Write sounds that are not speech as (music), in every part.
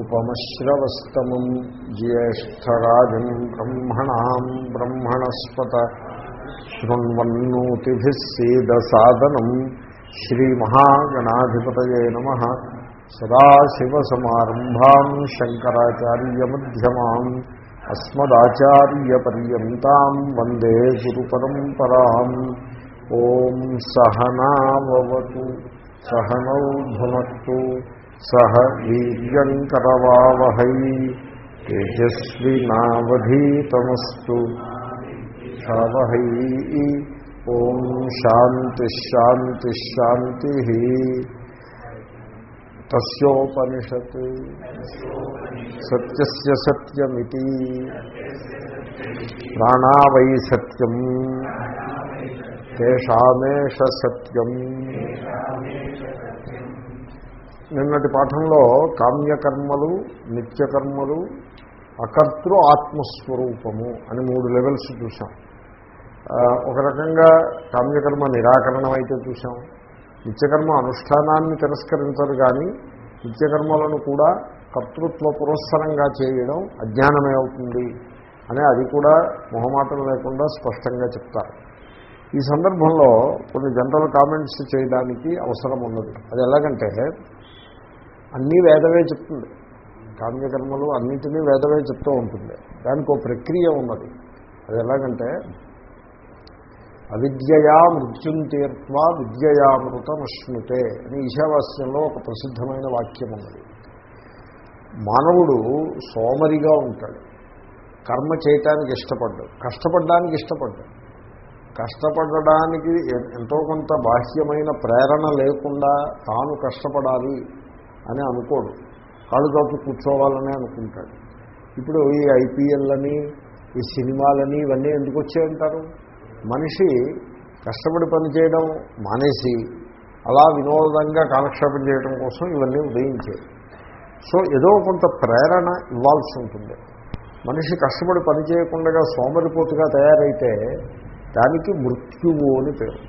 ఉపమశ్రవస్తమం జ్యేష్టరాజం బ్రహ్మణాం బ్రహ్మణస్పత శృణ్వన్నోతిభిः సేదసాదనం శ్రీమహాగణాధిపతయే నమ సదాశివసమారంభాం శంకరాచార్యమ్యమాం అస్మదాచార్యపర్యంతం వందే గురుపరంపరాం. ఓం సహనావతు సహనౌ భునత్తు सह वीर्यङ्करवावहै। तेजस्विनावधीतमस्तु। सावहै ॐ शान्तिश्शान्तिश्शान्तिः। तस्योपनिषत्। सत्यस्य सत्यमिति। प्राणा वै सत्यम्। तेषामेष सत्यम्। నిన్నటి పాఠంలో కామ్యకర్మలు నిత్యకర్మలు అకర్తృ ఆత్మస్వరూపము అని మూడు లెవెల్స్ చూసాం ఒక రకంగా కామ్యకర్మ నిరాకరణం అయితే చూసాం నిత్యకర్మ అనుష్ఠానాన్ని తిరస్కరించరు కానీ నిత్యకర్మలను కూడా కర్తృత్వ పురస్సరంగా చేయడం అజ్ఞానమే అవుతుంది అని అది కూడా మొహమాటం లేకుండా స్పష్టంగా చెప్తారు. ఈ సందర్భంలో కొన్ని జనరల్ కామెంట్స్ చేయడానికి అవసరం ఉన్నది. అది ఎలాగంటే అన్నీ వేదవే చెప్తుంది. కామ్యకర్మలు అన్నింటినీ వేదవే చెప్తూ ఉంటుంది. దానికి ఒక ప్రక్రియ ఉన్నది. అది ఎలాగంటే అవిద్యయా మృత్యుం తీర్త్వా విద్యయామృతమశ్నుతే అని ఈశావాస్యంలో ఒక ప్రసిద్ధమైన వాక్యం ఉన్నది. మానవుడు సోమరిగా ఉంటాడు. కర్మ చేయటానికి ఇష్టపడ్డాడు. కష్టపడడానికి ఇష్టపడ్డాడు. కష్టపడడానికి ఎంతో కొంత బాహ్యమైన ప్రేరణ లేకుండా తాను కష్టపడాలి అని అనుకోడు. కాళ్ళు చోటు కూర్చోవాలని అనుకుంటాడు. ఇప్పుడు ఈ ఐపీఎల్ అని ఈ సినిమాలని ఇవన్నీ ఎందుకు వచ్చాయంటారు? మనిషి కష్టపడి పనిచేయడం మానేసి అలా వినోదంగా కాలక్షేపం చేయడం కోసం ఇవన్నీ ఉదయించాయి. సో ఏదో కొంత ప్రేరణ ఇవ్వాల్సి ఉంటుంది. మనిషి కష్టపడి పని చేయకుండా సోమరిపోతుగా తయారైతే దానికి మృత్యువు అని పేరు.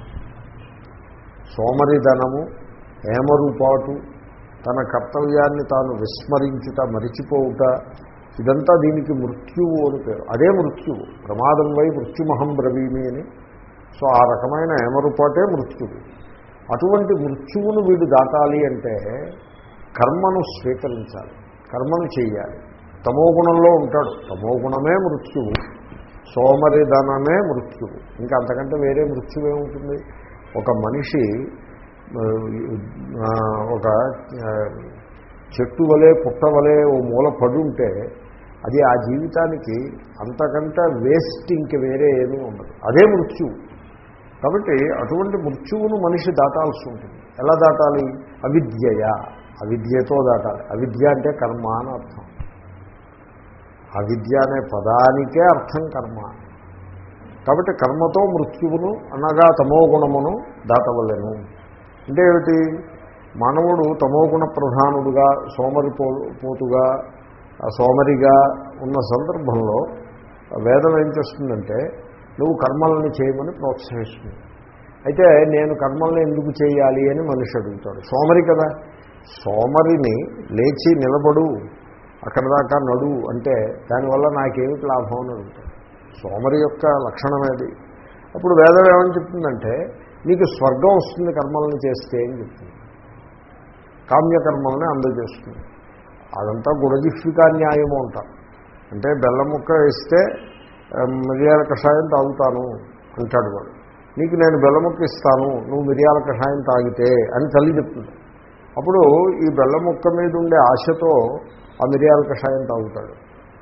సోమరిధనము ఏమరుపాటు తన కర్తవ్యాన్ని తాను విస్మరించుట మరిచిపోవుట ఇదంతా దీనికి మృత్యువు అని పేరు. అదే మృత్యువు. ప్రమాదం వై మృత్యుమహం బ్రవీమి అని. సో ఆ రకమైన ఏమరుపాటే మృత్యువు. అటువంటి మృత్యువును వీడు దాటాలి అంటే కర్మను స్వీకరించాలి. కర్మను చేయాలి తమోగుణంలో ఉంటాడు. తమోగుణమే మృత్యువు. సోమరిధనమే మృత్యువు. ఇంకా అంతకంటే వేరే మృత్యువే ఉంటుంది ఒక మనిషి ఒక చెట్టు వలె పుట్ట వలె ఓ మూల పడుంటే అది ఆ జీవితానికి అంతకంటే వేస్ట్ ఇంక వేరే ఏమీ ఉండదు. అదే మృత్యువు. కాబట్టి అటువంటి మృత్యువును మనిషి దాటాల్సి ఉంటుంది. ఎలా దాటాలి? అవిద్యయ. అవిద్యతో దాటాలి. అవిద్య అంటే కర్మ అని అర్థం. అవిద్య అనే పదానికే అర్థం కర్మ. కాబట్టి కర్మతో మృత్యువును అనగా తమో గుణమును దాటవలేను. అంటే ఏమిటి? మానవుడు తమోగుణ ప్రధానుడుగా సోమరి పోతుగా సోమరిగా ఉన్న సందర్భంలో వేదం ఏం చేస్తుందంటే నువ్వు కర్మలను చేయమని ప్రోత్సహిస్తుంది. అయితే నేను కర్మల్ని ఎందుకు చేయాలి అని మనిషి అడుగుతాడు. సోమరి కదా? సోమరిని లేచి నిలబడు అక్కడ దాకా నడు అంటే దానివల్ల నాకేమిటి లాభం అని అడుగుతాడు. సోమరి యొక్క లక్షణమేది అప్పుడు వేదం ఏమని చెప్తుందంటే నీకు స్వర్గం వస్తుంది కర్మలను చేస్తే అని చెప్తుంది. కామ్యకర్మల్ని అందజేస్తుంది అదంతా గుణజిఫ్వికా న్యాయము అంటారు అంటే బెల్లం ముక్క వేస్తే మిరియాల కషాయం తాగుతాను అంటాడు వాడు. నీకు నేను బెల్లముక్క ఇస్తాను నువ్వు మిరియాల కషాయం తాగితే అని తల్లి చెప్తుంది. అప్పుడు ఈ బెల్లం ముక్క మీద ఉండే ఆశతో ఆ మిరియాల కషాయం తాగుతాడు.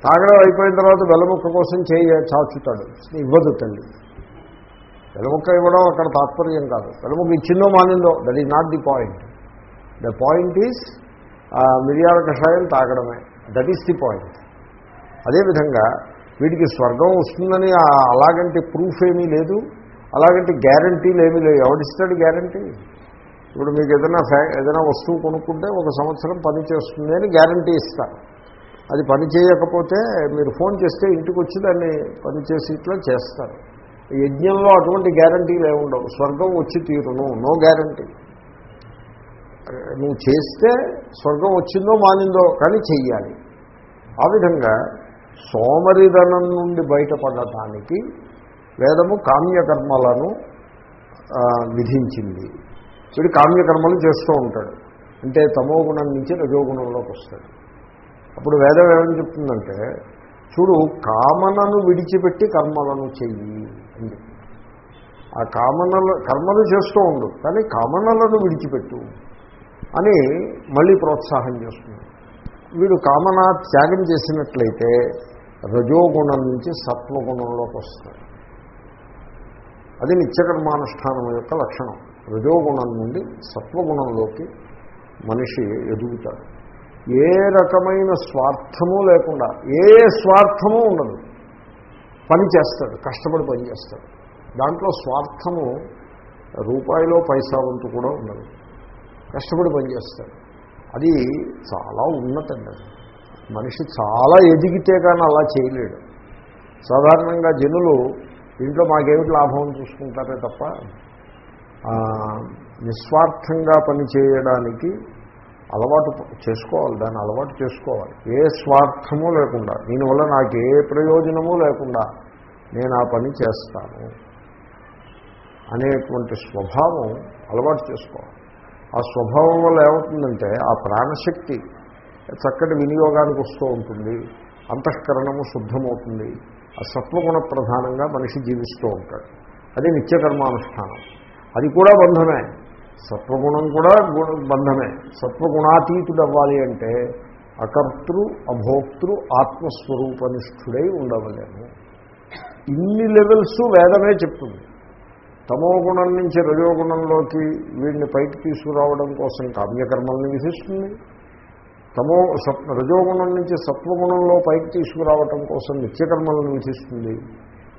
తాగడం అయిపోయిన తర్వాత బెల్లముక్క కోసం చేయ చాచుతాడు. ఇవ్వదు తల్లి. బెల్లముక్క ఇవ్వడం అక్కడ తాత్పర్యం కాదు. బెల్లముక్క ఇచ్చిందో మానిందో that is not the point the point is మిరియాల కషాయం తాగడమే. దట్ ఈస్ ది పాయింట్ అదేవిధంగా వీటికి స్వర్గం వస్తుందని అలాగంటే ప్రూఫ్ ఏమీ లేదు. అలాగంటే గ్యారంటీలు ఏమీ లేవు ఎవడిస్తాడు గ్యారంటీ ఇప్పుడు మీకు ఏదైనా ఫ్యా ఏదైనా వస్తువు కొనుక్కుంటే ఒక సంవత్సరం పని చేస్తుంది అని గ్యారంటీ ఇస్తారు అది పని చేయకపోతే మీరు ఫోన్ చేస్తే ఇంటికి వచ్చి దాన్ని పని చేసి ఇట్లా చేస్తారు. యజ్ఞంలో అటువంటి గ్యారంటీలు ఏముండవు. స్వర్గం వచ్చి తీరును. నో గ్యారంటీ నువ్వు చేస్తే స్వర్గం వచ్చిందో మానిందో కానీ చెయ్యాలి. ఆ విధంగా సోమరిధనం నుండి బయటపడటానికి వేదము కామ్యకర్మలను విధించింది. వీడు కామ్యకర్మలు చేస్తూ ఉంటాడు. అంటే తమో గుణం నుంచి రజోగుణంలోకి వస్తాడు. అప్పుడు వేదం ఏమని చెప్తుందంటే చూడు కామనను విడిచిపెట్టి కర్మలను చెయ్యి. ఉంది. ఆ కామనలు కర్మలు చేస్తూ ఉండు కానీ కామనలను విడిచిపెట్టు అని మళ్ళీ ప్రోత్సాహం చేస్తుంది. వీడు కామన త్యాగం చేసినట్లయితే రజోగుణం నుంచి సత్వగుణంలోకి వస్తాడు. అది నిత్యకర్మానుష్ఠానం యొక్క లక్షణం. రజోగుణం నుండి సత్వగుణంలోకి మనిషి ఎదుగుతాడు. ఏ రకమైన స్వార్థము లేకుండా ఏ స్వార్థము ఉండదు. పని చేస్తాడు కష్టపడి పని చేస్తాడు. దాంట్లో స్వార్థము రూపాయిలో పైసా వంతు కూడా ఉండదు. కష్టపడి పనిచేస్తాడు అది చాలా ఉన్నతండి అది మనిషి చాలా ఎదిగితే కానీ అలా చేయలేడు. సాధారణంగా జనులు దీంట్లో మాకేమిటి లాభం చూసుకుంటారే తప్ప నిస్వార్థంగా పనిచేయడానికి అలవాటు చేసుకోవాలి దాన్ని అలవాటు చేసుకోవాలి. ఏ స్వార్థము లేకుండా దీనివల్ల నాకు ఏ ప్రయోజనము లేకుండా నేను ఆ పని చేస్తాను అనేటువంటి స్వభావం అలవాటు చేసుకోవాలి. ఆ స్వభావం వల్ల ఏమవుతుందంటే ఆ ప్రాణశక్తి చక్కటి వినియోగానికి వస్తూ ఉంటుంది అంతఃకరణము శుద్ధమవుతుంది ఆ సత్వగుణ ప్రధానంగా మనిషి జీవిస్తూ ఉంటాడు. అది నిత్యకర్మానుష్ఠానం. అది కూడా బంధమే. సత్వగుణం కూడా గుణ బంధమే. సత్వగుణాతీతుడు అవ్వాలి అంటే అకర్తృ అభోక్తృ ఆత్మస్వరూపనిష్ఠుడై ఉండవలేము. ఇన్ని లెవెల్స్ వేదమే చెప్తుంది. తమో గుణం నుంచి రజోగుణంలోకి వీడిని పైకి తీసుకురావడం కోసం కామ్యకర్మల్ని విధిస్తుంది తమో సత్ రజోగుణం నుంచి సత్వగుణంలో పైకి తీసుకురావటం కోసం నిత్యకర్మలను విధిస్తుంది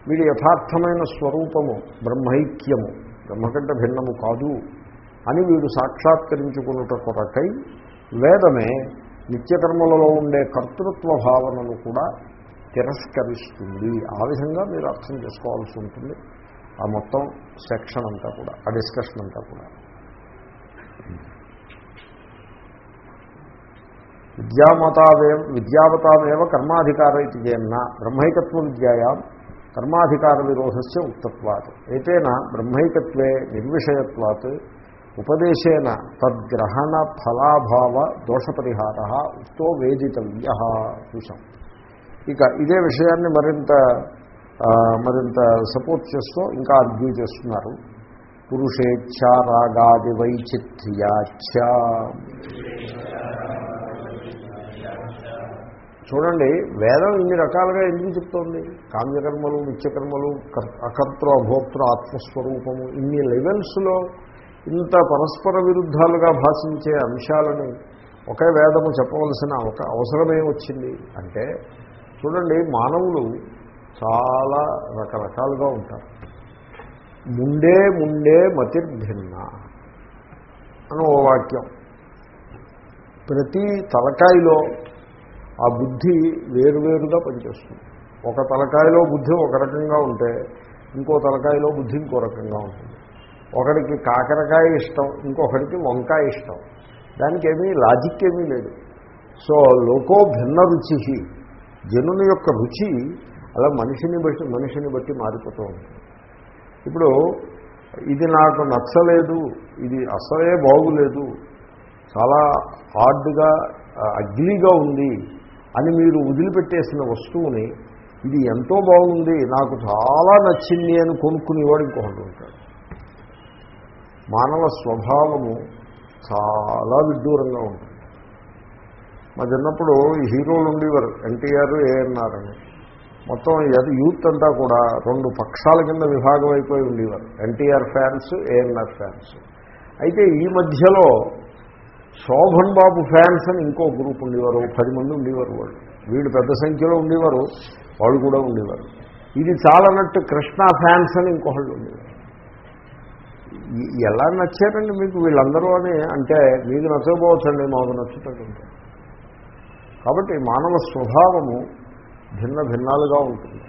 వీడి యథార్థమైన స్వరూపము బ్రహ్మైక్యము. బ్రహ్మకంట భిన్నము కాదు. అని వీడు సాక్షాత్కరించుకున్నట కొరకై వేదమే నిత్యకర్మలలో ఉండే కర్తృత్వ భావనను కూడా తిరస్కరిస్తుంది. ఆ విధంగా మీరు అర్థం చేసుకోవాల్సి ఉంటుంది. ఆ మొత్తం సెక్షన్ అంతా కూడా ఆ డిస్కషన్ అంతా కూడా. విద్యామతావే విద్యావతామేవ కర్మాధికార ఇది చేన్న బ్రహ్మైకత్వ విద్యాయాం కర్మాధికార విరోధస్య ఉక్తత్వాత్. ఏతేన బ్రహ్మైకత్వే నిర్విషయత్వాత్ ఉపదేశేన తద్గ్రహణ ఫలాభావ దోషపరిహార ఉత్తో వేదితవ్య చూసాం ఇక ఇదే విషయాన్ని మరింత మరింత సపోర్ట్ చేస్తూ ఇంకా అర్గ్యూ చేస్తున్నారు. పురుషేచ్ఛ రాగాది వైచిత్ర్యాచ్ఛ. చూడండి వేదం ఇన్ని రకాలుగా ఎందుకు చెప్తోంది? కామ్యకర్మలు నిత్యకర్మలు అకర్తృ అభోక్తృ ఆత్మస్వరూపము ఇన్ని లెవెల్స్లో ఇంత పరస్పర విరుద్ధాలుగా భాషించే అంశాలని ఒకే వేదము చెప్పవలసిన ఒక అవసరమే వచ్చింది. అంటే చూడండి మానవులు చాలా రకరకాలుగా ఉంటారు. ముండే ముండే మతిర్భిన్న అని ఓ వాక్యం. ప్రతి తలకాయలో ఆ బుద్ధి వేరువేరుగా పనిచేస్తుంది. ఒక తలకాయలో బుద్ధి ఒక రకంగా ఉంటే ఇంకో తలకాయలో బుద్ధి ఇంకో రకంగా ఉంటుంది. ఒకడికి కాకరకాయ ఇష్టం ఇంకొకడికి వంకాయ ఇష్టం. దానికి ఏమీ లాజిక్ ఏమీ లేదు. సో లోకో భిన్న రుచి జనుని యొక్క రుచి అలా మనిషిని బట్టి మనిషిని బట్టి మారిపోతూ ఉంటుంది. ఇప్పుడు ఇది నాకు నచ్చలేదు ఇది అసలే బాగులేదు చాలా హార్డ్గా అగ్లీగా ఉంది అని మీరు వదిలిపెట్టేసిన వస్తువుని ఇది ఎంతో బాగుంది నాకు చాలా నచ్చింది అని కొనుక్కునేవాడు ఇంకొకటి ఉంటాడు. మానవ స్వభావము చాలా విడ్డూరంగా ఉంటుంది. మా చిన్నప్పుడు ఈ హీరోలు ఉండేవారు ఎన్టీఆర్ ఏఎన్ఆర్ అని మొత్తం అది యూత్ అంతా కూడా రెండు పక్షాల కింద విభాగం అయిపోయి ఉండేవారు ఎన్టీఆర్ ఫ్యాన్స్ ఏఎన్ఆర్ ఫ్యాన్స్. అయితే ఈ మధ్యలో శోభన్ బాబు ఫ్యాన్స్ అని ఇంకో గ్రూప్ ఉండేవారు పది మంది ఉండేవారు వాళ్ళు. వీళ్ళు పెద్ద సంఖ్యలో ఉండేవారు వాళ్ళు కూడా ఉండేవారు. ఇది చాలన్నట్టు కృష్ణ ఫ్యాన్స్ అని ఇంకొకళ్ళు ఉండేవారు. ఎలా నచ్చారండి మీకు వీళ్ళందరూ అని? అంటే మీకు నచ్చకపోవచ్చండి మాకు నచ్చుతుంటే కాబట్టి మానవ స్వభావము భిన్న భిన్నాలుగా ఉంటుంది.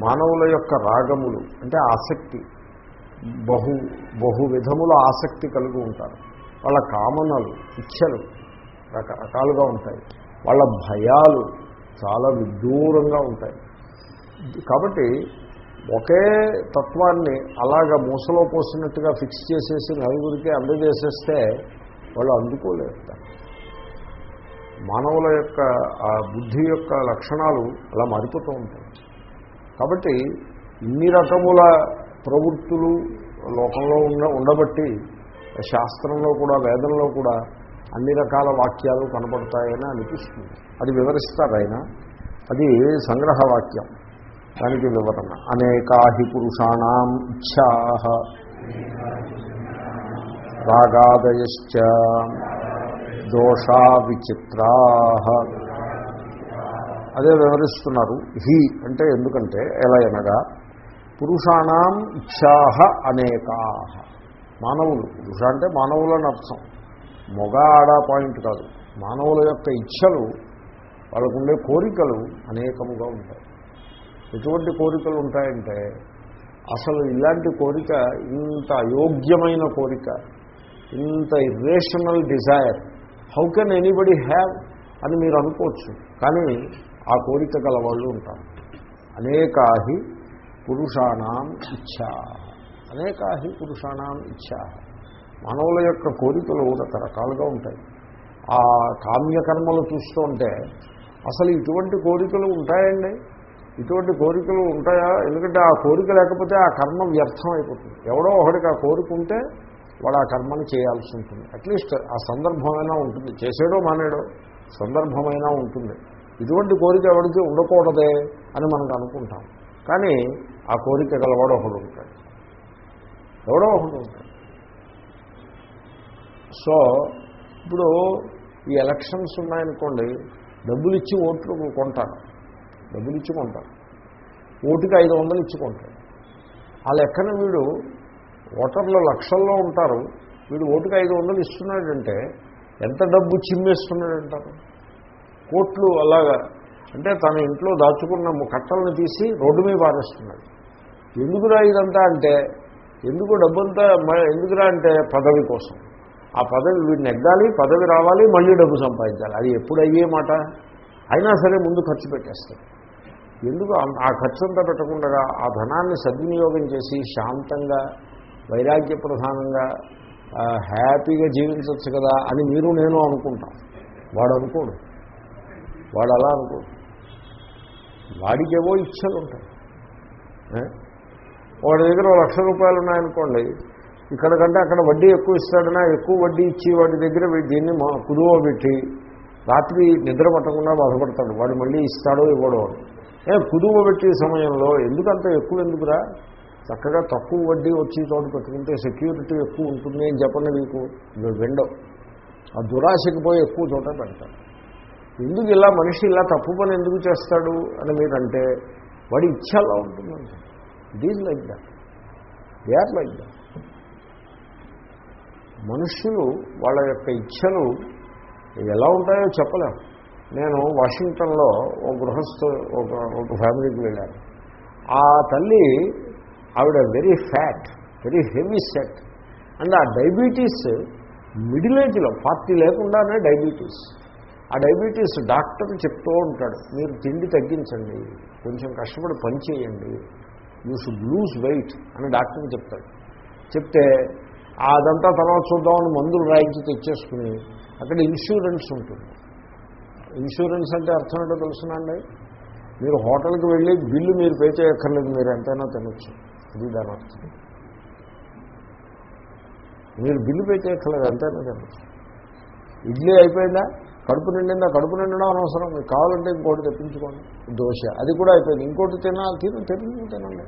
మానవుల యొక్క రాగములు అంటే ఆసక్తి బహు బహు విధముల ఆసక్తి కలిగి ఉంటారు. వాళ్ళ కామనలు ఇచ్చలు రకరకాలుగా ఉంటాయి. వాళ్ళ భయాలు చాలా విదూరంగా ఉంటాయి. కాబట్టి ఒకే తత్వాన్ని అలాగ మూసలో పోసినట్టుగా ఫిక్స్ చేసేసి నలుగురికి అందజేసేస్తే వాళ్ళు అందుకోలేరు మానవుల యొక్క ఆ బుద్ధి యొక్క లక్షణాలు అలా మారిపోతూ ఉంటాయి. కాబట్టి ఇన్ని రకముల ప్రవృత్తులు లోకంలో ఉన్న ఉండబట్టి శాస్త్రంలో కూడా వేదంలో కూడా అన్ని రకాల వాక్యాలు కనపడతాయని అనిపిస్తుంది. అది వివరిస్తారు ఆయన. అది సంగ్రహ వాక్యం దానికి వివరణ. అనేకాహి పురుషాణం ఇచ్చా రాగాదయశ్చ దోషా విచిత్రా. అదే వివరిస్తున్నారు. హి అంటే ఎందుకంటే ఎలా అనగా పురుషాణం ఇచ్ఛాహ అనేకా. మానవులు పురుష అంటే మానవులని అర్థం. మొగ ఆడ పాయింట్ కాదు. మానవుల యొక్క ఇచ్ఛలు వాళ్ళకుండే కోరికలు అనేకముగా ఉంటాయి. ఎటువంటి కోరికలు ఉంటాయంటే అసలు ఇలాంటి కోరిక ఇంత అయోగ్యమైన కోరిక ఇంత irrational desire how can anybody have అని మీరు అనుకోవచ్చు. కానీ ఆ కోరిక గల వాళ్ళు ఉంటారు. అనేకాహి పురుషాణం ఇచ్ఛా అనేకాహి పురుషాణం ఇచ్ఛా మానవుల యొక్క కోరికలు రకరకాలుగా ఉంటాయి. ఆ కామ్యకర్మలు చూస్తూ ఉంటే అసలు ఇటువంటి కోరికలు ఉంటాయండి? ఇటువంటి కోరికలు ఉంటాయా? ఎందుకంటే ఆ కోరిక లేకపోతే ఆ కర్మ వ్యర్థం అయిపోతుంది. ఎవడో ఒకడికి ఆ కోరిక ఉంటే వాడు ఆ కర్మని చేయాల్సి ఉంటుంది. అట్లీస్ట్ ఆ సందర్భమైనా ఉంటుంది. చేసేడో మానేడో సందర్భమైనా ఉంటుంది. ఇటువంటి కోరిక ఎవరికి ఉండకూడదే అని మనకు అనుకుంటాం. కానీ ఆ కోరిక గలవాడు ఒకడు ఉంటాడు. ఎవడో ఒకడు ఉంటాడు. సో ఇప్పుడు ఈ ఎలక్షన్స్ ఉన్నాయనుకోండి డబ్బులు ఇచ్చి ఓట్లు కొంటారు. డబ్బులు ఇచ్చి ఓటుకి ఐదు వందలు ఇచ్చుకుంటాడు ఆ లెక్కన వీడు ఓటర్లు లక్షల్లో ఉంటారు. వీడు ఓటుకి ఐదు వందలు ఇస్తున్నాడంటే ఎంత డబ్బు చిమ్మేస్తున్నాడంటారు? కోట్లు అలాగా. అంటే తన ఇంట్లో దాచుకున్న కట్టలను తీసి రోడ్డు మీద పారేస్తున్నాడు. ఎందుకురా ఇదంతా అంటే? ఎందుకు డబ్బంతా ఎందుకురా అంటే పదవి కోసం? ఆ పదవి వీడిని ఎగ్గాలి పదవి రావాలి మళ్ళీ డబ్బు సంపాదించాలి. అది ఎప్పుడు అయ్యే మాట? అయినా సరే ముందు ఖర్చు పెట్టేస్తాడు ఎందుకు? ఆ ఖర్చు అంతా పెట్టకుండా ఆ ధనాన్ని సద్వినియోగం చేసి శాంతంగా వైరాగ్య ప్రధానంగా హ్యాపీగా జీవించవచ్చు కదా అని మీరు నేను అనుకుంటాం. వాడు అనుకోడు. వాడు అలా అనుకోడు. వాడికేవో ఇచ్చలు ఉంటాయి వాడి దగ్గర లక్ష రూపాయలు ఉన్నాయనుకోండి ఇక్కడ కంటే అక్కడ వడ్డీ ఎక్కువ ఇస్తాడనా? ఎక్కువ వడ్డీ ఇచ్చి వాడి దగ్గర దీన్ని కుదువ పెట్టి రాత్రి నిద్ర పట్టకుండా బాధపడతాడు. వాడు మళ్ళీ ఇస్తాడో ఇవ్వడో. ఏ కుదువ పెట్టే సమయంలో ఎందుకంత ఎక్కువ ఎందుకురా? చక్కగా తక్కువ వడ్డీ వచ్చి చోటు పెట్టుకుంటే సెక్యూరిటీ ఎక్కువ ఉంటుంది అని చెప్పండి మీకు. విండో ఆ దురాశకి పోయి ఎక్కువ చోట పెడతాడు ఎందుకు ఇలా మనిషి ఇలా తప్పు పని ఎందుకు చేస్తాడు అని మీరంటే వాడి ఇచ్చాలా ఉంటుందండి it is like that they are like that మనుష్యులు వాళ్ళ యొక్క ఎలా ఉంటాయో చెప్పలేం. నేను వాషింగ్టన్లో ఒక గృహస్థ ఒక ఒక ఫ్యామిలీకి వెళ్ళాను. ఆ తల్లి ఆవిడ very fat very heavy set and ఆ డయాబెటీస్ మిడిల్ ఏజ్లో ఫార్టీ లేకుండానే డయాబెటీస్. ఆ డయాబెటీస్ డాక్టర్ చెప్తూ ఉంటాడు మీరు తిండి తగ్గించండి కొంచెం కష్టపడి పని చేయండి యూ షుడ్ లూజ్ వెయిట్ అని డాక్టర్ చెప్తాడు. చెప్తే అదంతా తర్వాత చూద్దామని మందులు రాయించి తెచ్చేసుకుని అక్కడ ఇన్సూరెన్స్ ఉంటుంది. ఇన్సూరెన్స్ అంటే అర్థం ఏంటో తెలుసునండి మీరు హోటల్కి వెళ్ళి బిల్లు మీరు పే చేయక్కర్లేదు మీరు ఎంతైనా తినొచ్చు. ఇది దాని అర్థం. మీరు బిల్లు పే చేయక్కర్లేదు ఎంతైనా తినొచ్చు. ఇడ్లీ అయిపోయిందా? కడుపు నిండిందా? కడుపు నిండడం అనవసరం. మీకు కావాలంటే ఇంకోటి తెప్పించుకోండి. దోశ. అది కూడా అయిపోయింది. ఇంకోటి తినాలి తిన తిని తినండి.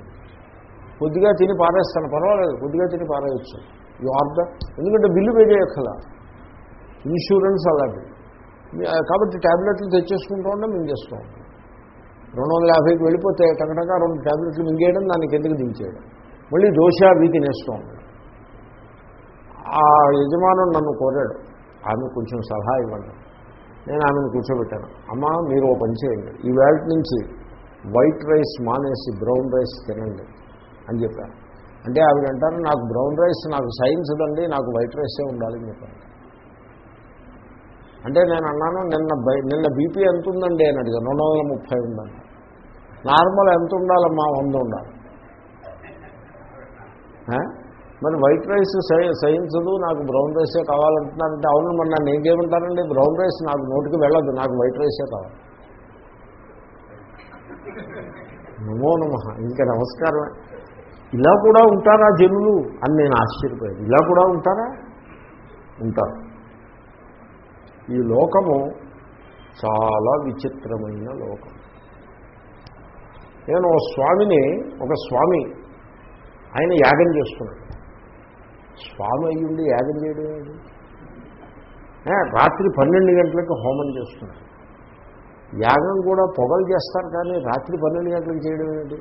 కొద్దిగా తిని పారేస్తాను. పర్వాలేదు. కొద్దిగా తిని పారేయచ్చు. యు ఆర్డర్ ఎందుకంటే బిల్లు పే చేయక్కల ఇన్సూరెన్స్ అలాంటిది. కాబట్టి ట్యాబ్లెట్లు తెచ్చేసుకుంటూ ఉంటే మేము ఉంటాం రెండు వందల యాభైకి వెళ్ళిపోతే టకటక రెండు ట్యాబ్లెట్లు మింగేయడం దానికి ఎందుకు దించేయడం? మళ్ళీ దోశ అవి తినేస్తూ ఆ యజమానుడు నన్ను కోరాడు ఆమె కొంచెం సలహా ఇవ్వండి. నేను ఆమెను కూర్చోబెట్టాను. అమ్మ మీరు ఓ పని చేయండి. ఈ వేళ నుంచి వైట్ రైస్ మానేసి బ్రౌన్ రైస్ తినండి అని చెప్పాను అంటే ఆవిడ అంటారు నాకు బ్రౌన్ రైస్ నాకు సైన్స్ అండి నాకు వైట్ రైసే ఉండాలని చెప్పాను అంటే నేను అన్నాను నిన్న బై నిన్న బీపీ ఎంత ఉందండి అని అడిగాను. రెండు వందల ముప్పై ఉందండి. నార్మల్ ఎంత ఉండాలమ్మా? వంద ఉండాలి. మరి వైట్ రైస్ సై- సైన్స్ నాకు బ్రౌన్ రైసే కావాలంటున్నారంటే అవును మరి నన్ను ఏం చేయమంటారండి? బ్రౌన్ రైస్ నాకు నోటికి వెళ్ళదు నాకు వైట్ రైసే కావాలి. నమో నమ. ఇంకా నమస్కారమే. ఇలా కూడా ఉంటారా జనులు? అని నేను ఆశ్చర్యపోయాను. ఇలా కూడా ఉంటారా? ఉంటారు. ఈ లోకము చాలా విచిత్రమైన లోకం. నేను స్వామిని ఒక స్వామి ఆయన యాగం చేస్తున్నాడు. స్వామి అయ్యుండి యాగం చేయడం ఏంటి? రాత్రి పన్నెండు గంటలకు హోమం చేస్తున్నాడు. యాగం కూడా పొగలు చేస్తారు కానీ రాత్రి పన్నెండు గంటలకు చేయడం ఏంటి?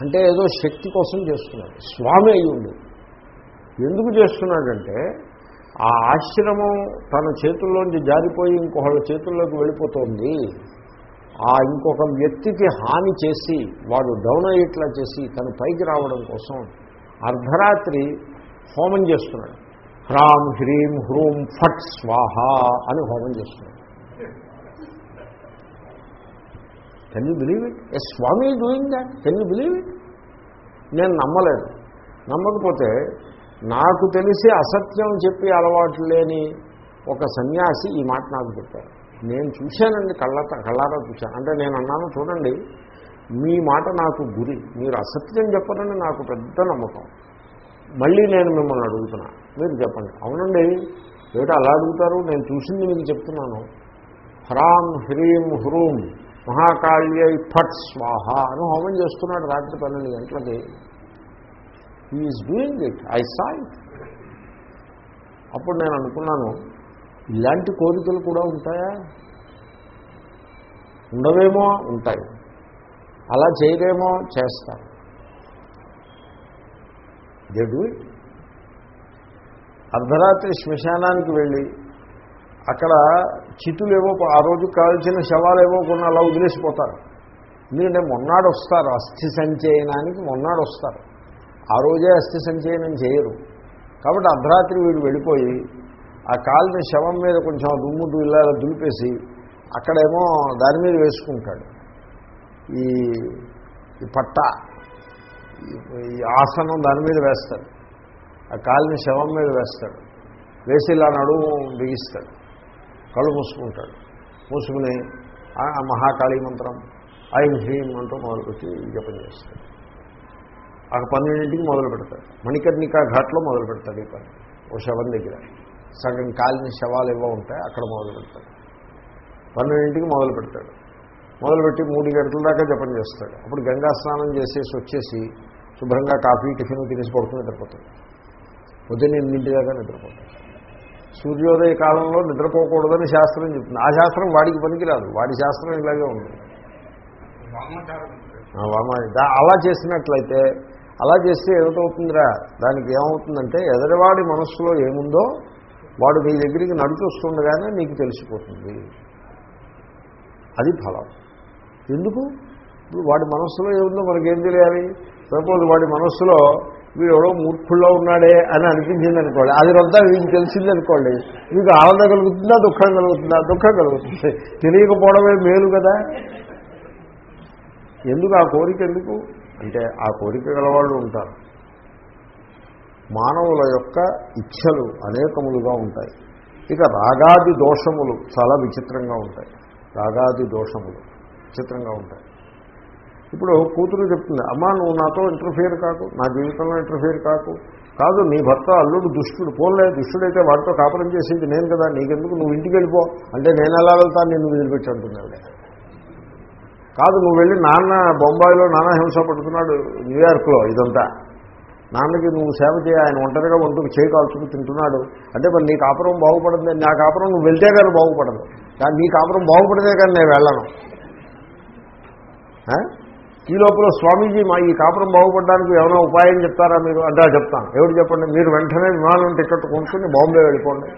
అంటే ఏదో శక్తి కోసం చేస్తున్నాడు. స్వామి అయ్యుండి. ఎందుకు చేస్తున్నాడంటే ఆ ఆశ్రమం తన చేతుల్లోంచి జారిపోయి ఇంకొకళ్ళ చేతుల్లోకి వెళ్ళిపోతుంది. ఆ ఇంకొక వ్యక్తికి హాని చేసి వాడు డౌన్ అయ్యేట్లా చేసి తను పైకి రావడం కోసం అర్ధరాత్రి హోమం చేస్తున్నాడు. హ్రాం హ్రీం హ్రూం ఫట్ స్వాహ అని హోమం చేస్తున్నాడు. Can you believe it a swami doing that can you believe it నేను నమ్మలేదు. నమ్మకపోతే నాకు తెలిసి అసత్యం చెప్పి అలవాటు లేని ఒక సన్యాసి ఈ మాట నాకు చెప్పారు. నేను చూశానండి కళ్ళ కళ్ళారా చూశాను. అంటే నేను అన్నాను చూడండి మీ మాట నాకు గురి. మీరు అసత్యం చెప్పరని నాకు పెద్ద నమ్మకం. మళ్ళీ నేను మిమ్మల్ని అడుగుతున్నా. మీరు చెప్పండి. అవునండి ఏమిటో అలా అడుగుతారు? నేను చూసింది మీకు చెప్తున్నాను. హ్రాం హ్రీం హ్రూం మహాకాళ్యై ఫట్ స్వాహ అని హోమం చేస్తున్నాడు రాత్రి పన్నెండు గంటలకి. Is doing it I saw it అప్పుడు నేను అనుకున్నాను ఇలాంటి కోరికలు కూడా ఉంటాయా? ఉండవేమో ఉంటాయి. అలా చేయరేమో చేస్తారు దే డూ ఇట్ అర్ధరాత్రి శ్మశానానికి వెళ్ళి అక్కడ చితులేవో ఆ రోజు కాల్చిన శవాలేవో కొన్ని అలా వదిలేసిపోతారు. ఎందుకంటే మొన్నాడు వస్తారు అస్థి సంచయనానికి మొన్నాడు వస్తారు ఆ రోజే అస్థి సంచయనం చేయరు. కాబట్టి అర్ధరాత్రి వీడు వెళ్ళిపోయి ఆ కాలిని శవం మీద కొంచెం దుమ్ము ఇలా దులిపేసి అక్కడేమో దాని మీద వేసుకుంటాడు. ఈ ఈ పట్ట ఈ- ఈ ఆసనం దాని మీద వేస్తాడు. ఆ కాలిని శవం మీద వేస్తాడు. వేసి ఇలా నడుము బిగిస్తాడు. కళ్ళు మూసుకుంటాడు. మూసుకుని ఆ ఆ మహాకాళీ మంత్రం ఐం హ్రీం అంటూ మొదలుపెట్టి జపం చేస్తాడు. ఆ పన్నెండింటికి మొదలు పెడతాడు మణికర్ణికా ఘాట్లో మొదలు పెడతాడు ఈ పని. ఓ శవం దగ్గర. సగం కాలిన శవాలు ఏవో ఉంటాయి అక్కడ మొదలు పెడతాడు పన్నెండింటికి మొదలు పెడతాడు. మొదలుపెట్టి మూడు గంటల దాకా జపం చేస్తాడు. అప్పుడు గంగా స్నానం చేసేసి వచ్చేసి శుభ్రంగా కాఫీ టిఫిన్ తినేసి పడుకుని నిద్రపోతాడు. పొద్దున్న ఎనిమిదింటి దాకా నిద్రపోతాడు. సూర్యోదయ కాలంలో నిద్రపోకూడదని శాస్త్రం చెప్తుంది. ఆ శాస్త్రం వాడికి పనికిరాదు వాడి శాస్త్రం ఇలాగే ఉంది ఆ, వామ దా- అలా చేసినట్లయితే అలా చేస్తే ఏమిటవుతుందిరా? దానికి ఏమవుతుందంటే ఎదరివాడి మనస్సులో ఏముందో వాడు నీ దగ్గరికి నడిచొస్తుండగానే నీకు తెలిసిపోతుంది. అది ఫలం. ఎందుకు? ఇప్పుడు వాడి మనస్సులో ఏముందో మనకేం తెలియాలి? సపోజ్ వాడి మనస్సులో వీడు ఎవడో మూర్ఖుల్లో ఉన్నాడే అని అనిపించింది అనుకోండి అది రద్దా వీడికి తెలిసింది అనుకోండి మీకు ఆనందం కలుగుతుందా దుఃఖం కలుగుతుందా? దుఃఖం కలుగుతుంది. తెలియకపోవడమే మేలు కదా. ఎందుకు? ఆ కోరిక ఎందుకు? అంటే ఆ కోరిక గలవాళ్ళు ఉంటారు. మానవుల యొక్క ఇచ్ఛలు అనేకములుగా ఉంటాయి. ఇక రాగాది దోషములు చాలా విచిత్రంగా ఉంటాయి. రాగాది దోషములు విచిత్రంగా ఉంటాయి. ఇప్పుడు కూతురు చెప్తుంది అమ్మా నువ్వు నాతో ఇంటర్ఫియర్ కాకు నా జీవితంలో ఇంటర్ఫియర్ కాకు. కాదు నీ భర్త అల్లుడు దుష్టుడు పోలే దుష్టుడైతే వాడితో కాపురం చేసేది నేను కదా నీకెందుకు నువ్వు ఇంటికి వెళ్ళిపో అంటే నేను ఎలా వెళ్తాను నేను వదిలిపెట్టి అంటున్నాను కాదు నువ్వు వెళ్ళి నాన్న బొంబాయిలో నాన్న హింస పడుతున్నాడు న్యూయార్క్లో ఇదంతా. నాన్నకి నువ్వు సేవ చేయ ఆయన ఒంటరిగా వంటకు చేయి కాల్చుకు తింటున్నాడు. అంటే మరి నీ కాపురం బాగుపడింది నా కాపురం నువ్వు వెళ్తే కానీ బాగుపడదు. కానీ నీ కాపురం బాగుపడితే కానీ నేను వెళ్ళను. ఈ లోపల స్వామీజీ మా ఈ కాపురం బాగుపడడానికి ఏమైనా ఉపాయం చెప్తారా మీరు? అంటే చెప్తాను. ఎవరు చెప్పండి? మీరు వెంటనే విమానం టికెట్ కొనుక్కుని బాంబే వెళ్ళిపోండి.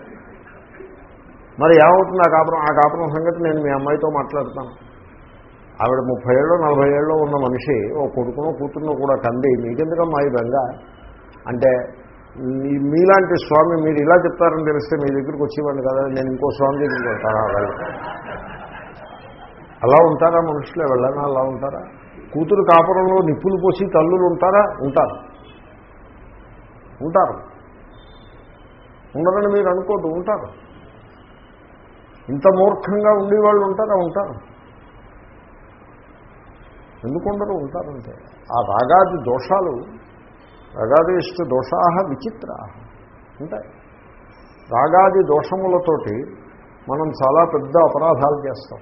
మరి ఏమవుతుంది ఆ కాపురం? ఆ కాపురం సంగతి నేను మీ అమ్మాయితో మాట్లాడతాను. ఆవిడ ముప్పై ఏళ్ళు నలభై ఏళ్ళు ఉన్న మనిషి ఓ కొడుకునో కూతురునో కూడా కంది. మీకెందుకమ్మా ఈ బెంగ అంటే మీలాంటి స్వామి మీరు ఇలా చెప్తారని తెలిస్తే మీ దగ్గరికి వచ్చేవాడిని కదా నేను ఇంకో స్వామి దగ్గరికి వెళ్తారా అలా ఉంటారా మనుషులు వెళ్ళనా అలా ఉంటారా? కూతురు కాపురంలో నిప్పులు పోసి తల్లులు ఉంటారా? ఉంటారు. ఉంటారు. ఉండరని మీరు అనుకోద్దు ఉంటారు. ఇంత మూర్ఖంగా ఉండేవాళ్ళు ఉంటారా? ఉంటారు. ఎందుకుండరు ఉంటారంటే. ఆ రాగాది దోషాలు రాగాది ఇష్ట దోషా విచిత్రా ఉంటాయి. రాగాది దోషములతోటి మనం చాలా పెద్ద అపరాధాలు చేస్తాం.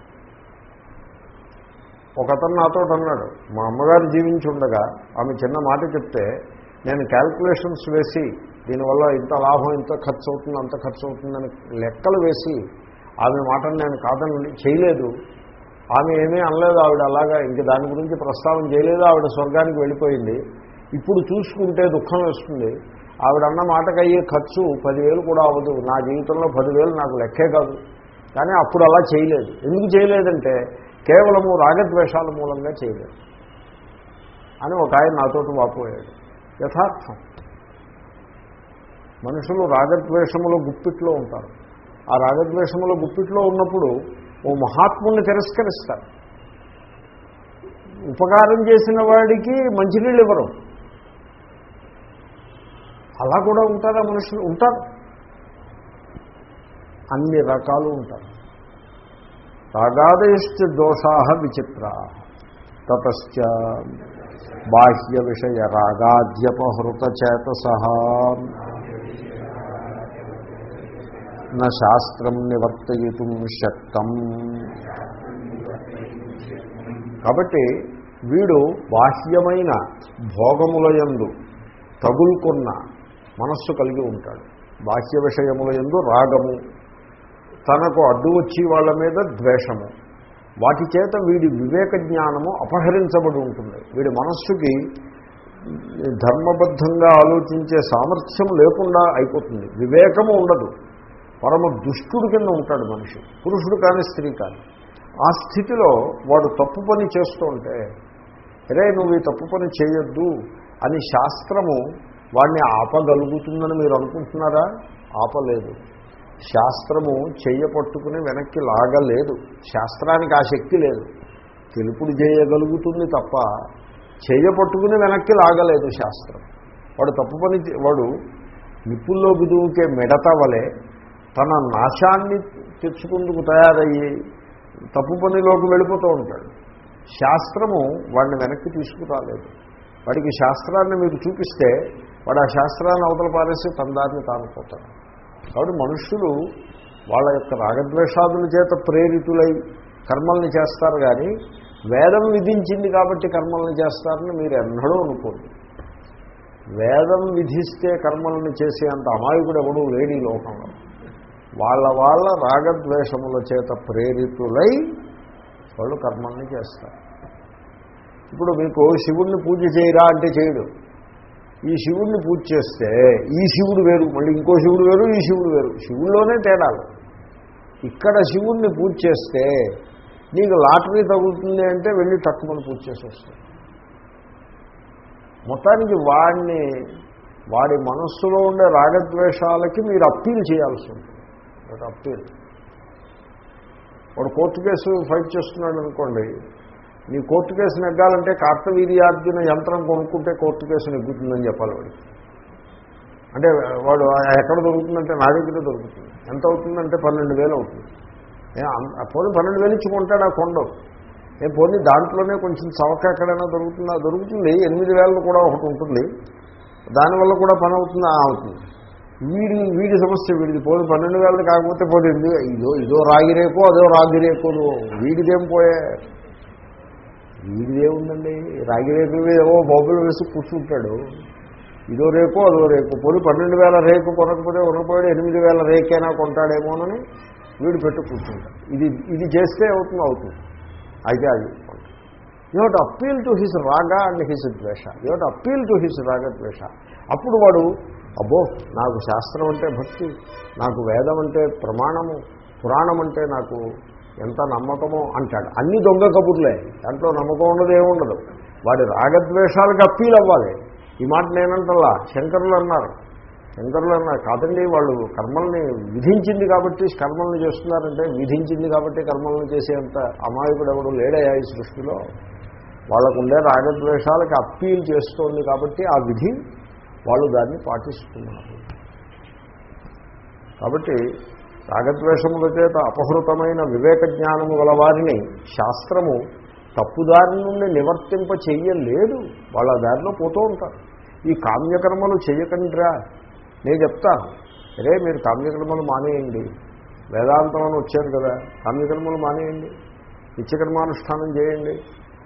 ఒకతను నాతో అన్నాడు మా అమ్మగారు జీవించి ఉండగా ఆమె చిన్న మాట చెప్తే నేను క్యాల్కులేషన్స్ వేసి దీనివల్ల ఇంత లాభం ఇంత ఖర్చు అవుతుంది అంత ఖర్చు అవుతుందని లెక్కలు వేసి ఆమె మాటను నేను కాదని చేయలేదు. ఆమె ఏమీ అనలేదు ఆవిడ అలాగా ఇంక దాని గురించి ప్రస్తావన చేయలేదు ఆవిడ స్వర్గానికి వెళ్ళిపోయింది. ఇప్పుడు చూసుకుంటే దుఃఖం వేస్తుంది. ఆవిడ అన్న మాటకు అయ్యే ఖర్చు పదివేలు కూడా అవ్వదు. నా జీవితంలో పదివేలు నాకు లెక్కే కాదు. కానీ అప్పుడు అలా చేయలేదు. ఎందుకు చేయలేదంటే కేవలము రాగద్వేషాల మూలంగా చేయలేదు. అని ఒక ఆయన నాతోటి వాపోయాడు. యథార్థం. మనుషులు రాగద్వేషముల గుప్పిట్లో ఉంటారు. ఆ రాగద్వేషముల గుప్పిట్లో ఉన్నప్పుడు ఓ మహాత్ముని తిరస్కరిస్తారు. ఉపకారం చేసిన వాడికి మంచినీళ్ళు ఇవ్వరు. అలా కూడా ఉంటారా మనుషులు? ఉంటారు. అన్ని రకాలు ఉంటారు. రాగాదయశ్చ దోషా విచిత్ర. తతశ్చ బాహ్య విషయ రాగాద్యపహృత సహా శాస్త్రం నివర్తయితుం శక్తం. కాబట్టి వీడు బాహ్యమైన భోగములయందు తగులుకున్న మనస్సు కలిగి ఉంటాడు. బాహ్య విషయములయందు రాగము తనకు అడ్డు వచ్చి వాళ్ళ మీద ద్వేషము. వాటి చేత వీడి వివేక జ్ఞానము అపహరించబడి ఉంటుంది. వీడి మనస్సుకి ధర్మబద్ధంగా ఆలోచించే సామర్థ్యం లేకుండా అయిపోతుంది. వివేకము ఉండదు. పరమ దుష్టుడు కింద ఉంటాడు మనిషి. పురుషుడు కానీ స్త్రీ కానీ. ఆ స్థితిలో వాడు తప్పు పని చేస్తూ ఉంటే అరే నువ్వు ఈ తప్పు పని చేయొద్దు అని శాస్త్రము వాడిని ఆపగలుగుతుందని మీరు అనుకుంటున్నారా? ఆపలేదు. శాస్త్రము చెయ్య పట్టుకుని వెనక్కి లాగలేదు. శాస్త్రానికి ఆ శక్తి లేదు. తెలుపుడు చేయగలుగుతుంది తప్ప చెయ్య పట్టుకుని వెనక్కి లాగలేదు శాస్త్రం. వాడు తప్పు పని వాడు నిప్పుల్లో దూకే మిడత వలె తన నాశాన్ని తెచ్చుకుందుకు తయారయ్యి తప్పు పనిలోకి వెళ్ళిపోతూ ఉంటాడు. శాస్త్రము వాడిని వెనక్కి తీసుకురాలేదు. వాడికి శాస్త్రాన్ని మీరు చూపిస్తే వాడు ఆ శాస్త్రాన్ని అవతల పారేసి తన దారిని తానుపోతాడు కాబట్టి మనుష్యులు వాళ్ళ యొక్క రాగద్వేషాదుల చేత ప్రేరితులై కర్మల్ని చేస్తారు కానీ వేదం విధించింది కాబట్టి కర్మల్ని చేస్తారని మీరు ఎన్నడూ అనుకోండి వేదం విధిస్తే కర్మల్ని చేసే అంత అమాయకుడు ఎవడూ లేడు లోకంలో. వాళ్ళ వాళ్ళ రాగద్వేషముల చేత ప్రేరితులై వాళ్ళు కర్మల్ని చేస్తారు. ఇప్పుడు మీకు శివుణ్ణి పూజ చేయరా అంటే చేయడు. ఈ శివుణ్ణి పూజ చేస్తే ఈ శివుడు వేరు మళ్ళీ ఇంకో శివుడు వేరు ఈ శివుడు వేరు. శివుల్లోనే తేడాలు. ఇక్కడ శివుణ్ణి పూజ చేస్తే నీకు లాటరీ తగులుతుంది అంటే వెళ్ళి తక్కువని పూజ చేసి వస్తుంది మొత్తానికి వాడిని వాడి మనస్సులో ఉండే రాగద్వేషాలకి మీరు అప్పీల్ చేయాల్సి ఉంటుంది. ఒక అప్పీల్ వాడు కోర్టు కేసు ఫైట్ చేస్తున్నాడు అనుకోండి నీ కోర్టు కేసు నెగ్గాలంటే కార్తవీర్యార్జున యంత్రం కొనుక్కుంటే కోర్టు కేసు నెగ్గుతుందని చెప్పాలి వాడికి. అంటే వాడు ఎక్కడ దొరుకుతుందంటే నా దగ్గర దొరుకుతుంది. ఎంత అవుతుందంటే పన్నెండు వేలు అవుతుంది. పోనీ పన్నెండు వేలు ఇచ్చి కొంటాడు? ఆ కొండ ఏ పోనీ దాంట్లోనే కొంచెం చవక ఎక్కడైనా దొరుకుతుందా? దొరుకుతుంది. ఎనిమిది వేలు కూడా ఒకటి ఉంటుంది. దానివల్ల కూడా పని అవుతుంది? ఆ అవుతుంది. వీడి వీడి సమస్య వీడిది. పోదు పన్నెండు వేలు కాకపోతే పోనీ ఇదో ఇదో రాగి రేపు అదో రాగి రేకోదు వీడిదేం పోయే? వీడిదేముందండి రాగి రేపు మీద ఏవో బొబ్బులు వేసి కూర్చుంటాడు. ఇదో రేపు అదో రేపు పోనీ పన్నెండు వేల రేపు కొనకపోతే కొనకపోయాడు ఎనిమిది వేల రేకైనా కొంటాడేమోనని వీడు పెట్టు కూర్చుంటాడు. ఇది ఇది చేస్తే అవుతుంది అవుతుంది. అయితే అది you hit appeal to his రాగా and his ద్వేష you hit appeal to his రాగ ద్వేష అప్పుడు వాడు అబ్బో నాకు శాస్త్రం అంటే భక్తి నాకు వేదం అంటే ప్రమాణము పురాణం అంటే నాకు ఎంత నమ్మకమో అంటాడు. అన్ని దొంగ కబుర్లే. దాంట్లో నమ్మకం ఉండదు ఏముండదు వాడి రాగద్వేషాలకు అప్పీల్ అవ్వాలి. ఈ మాట నేనంటల్లా శంకరులు అన్నారు. శంకరులు అన్నారు కాదండి వాళ్ళు కర్మల్ని విధించింది కాబట్టి కర్మల్ని చేస్తున్నారంటే విధించింది కాబట్టి కర్మల్ని చేసేంత అమాయకుడు ఎవడు లేడయా ఈ సృష్టిలో? వాళ్ళకుండే రాగద్వేషాలకు అప్పీల్ చేస్తోంది కాబట్టి ఆ విధి వాళ్ళు దాన్ని పాటిస్తున్నారు. కాబట్టి రాగద్వేషముల చేత అపహృతమైన వివేక జ్ఞానము గల వారిని శాస్త్రము తప్పుదారి నుండి నివర్తింప చెయ్యలేదు. వాళ్ళ దారిలో పోతూ ఉంటారు. ఈ కామ్యకర్మలు చేయకండిరా నేను చెప్తాను అరే మీరు కామ్యకర్మలు మానేయండి. వేదాంతం అని వచ్చారు కదా కామ్యకర్మలు మానేయండి. నిత్యకర్మానుష్ఠానం చేయండి.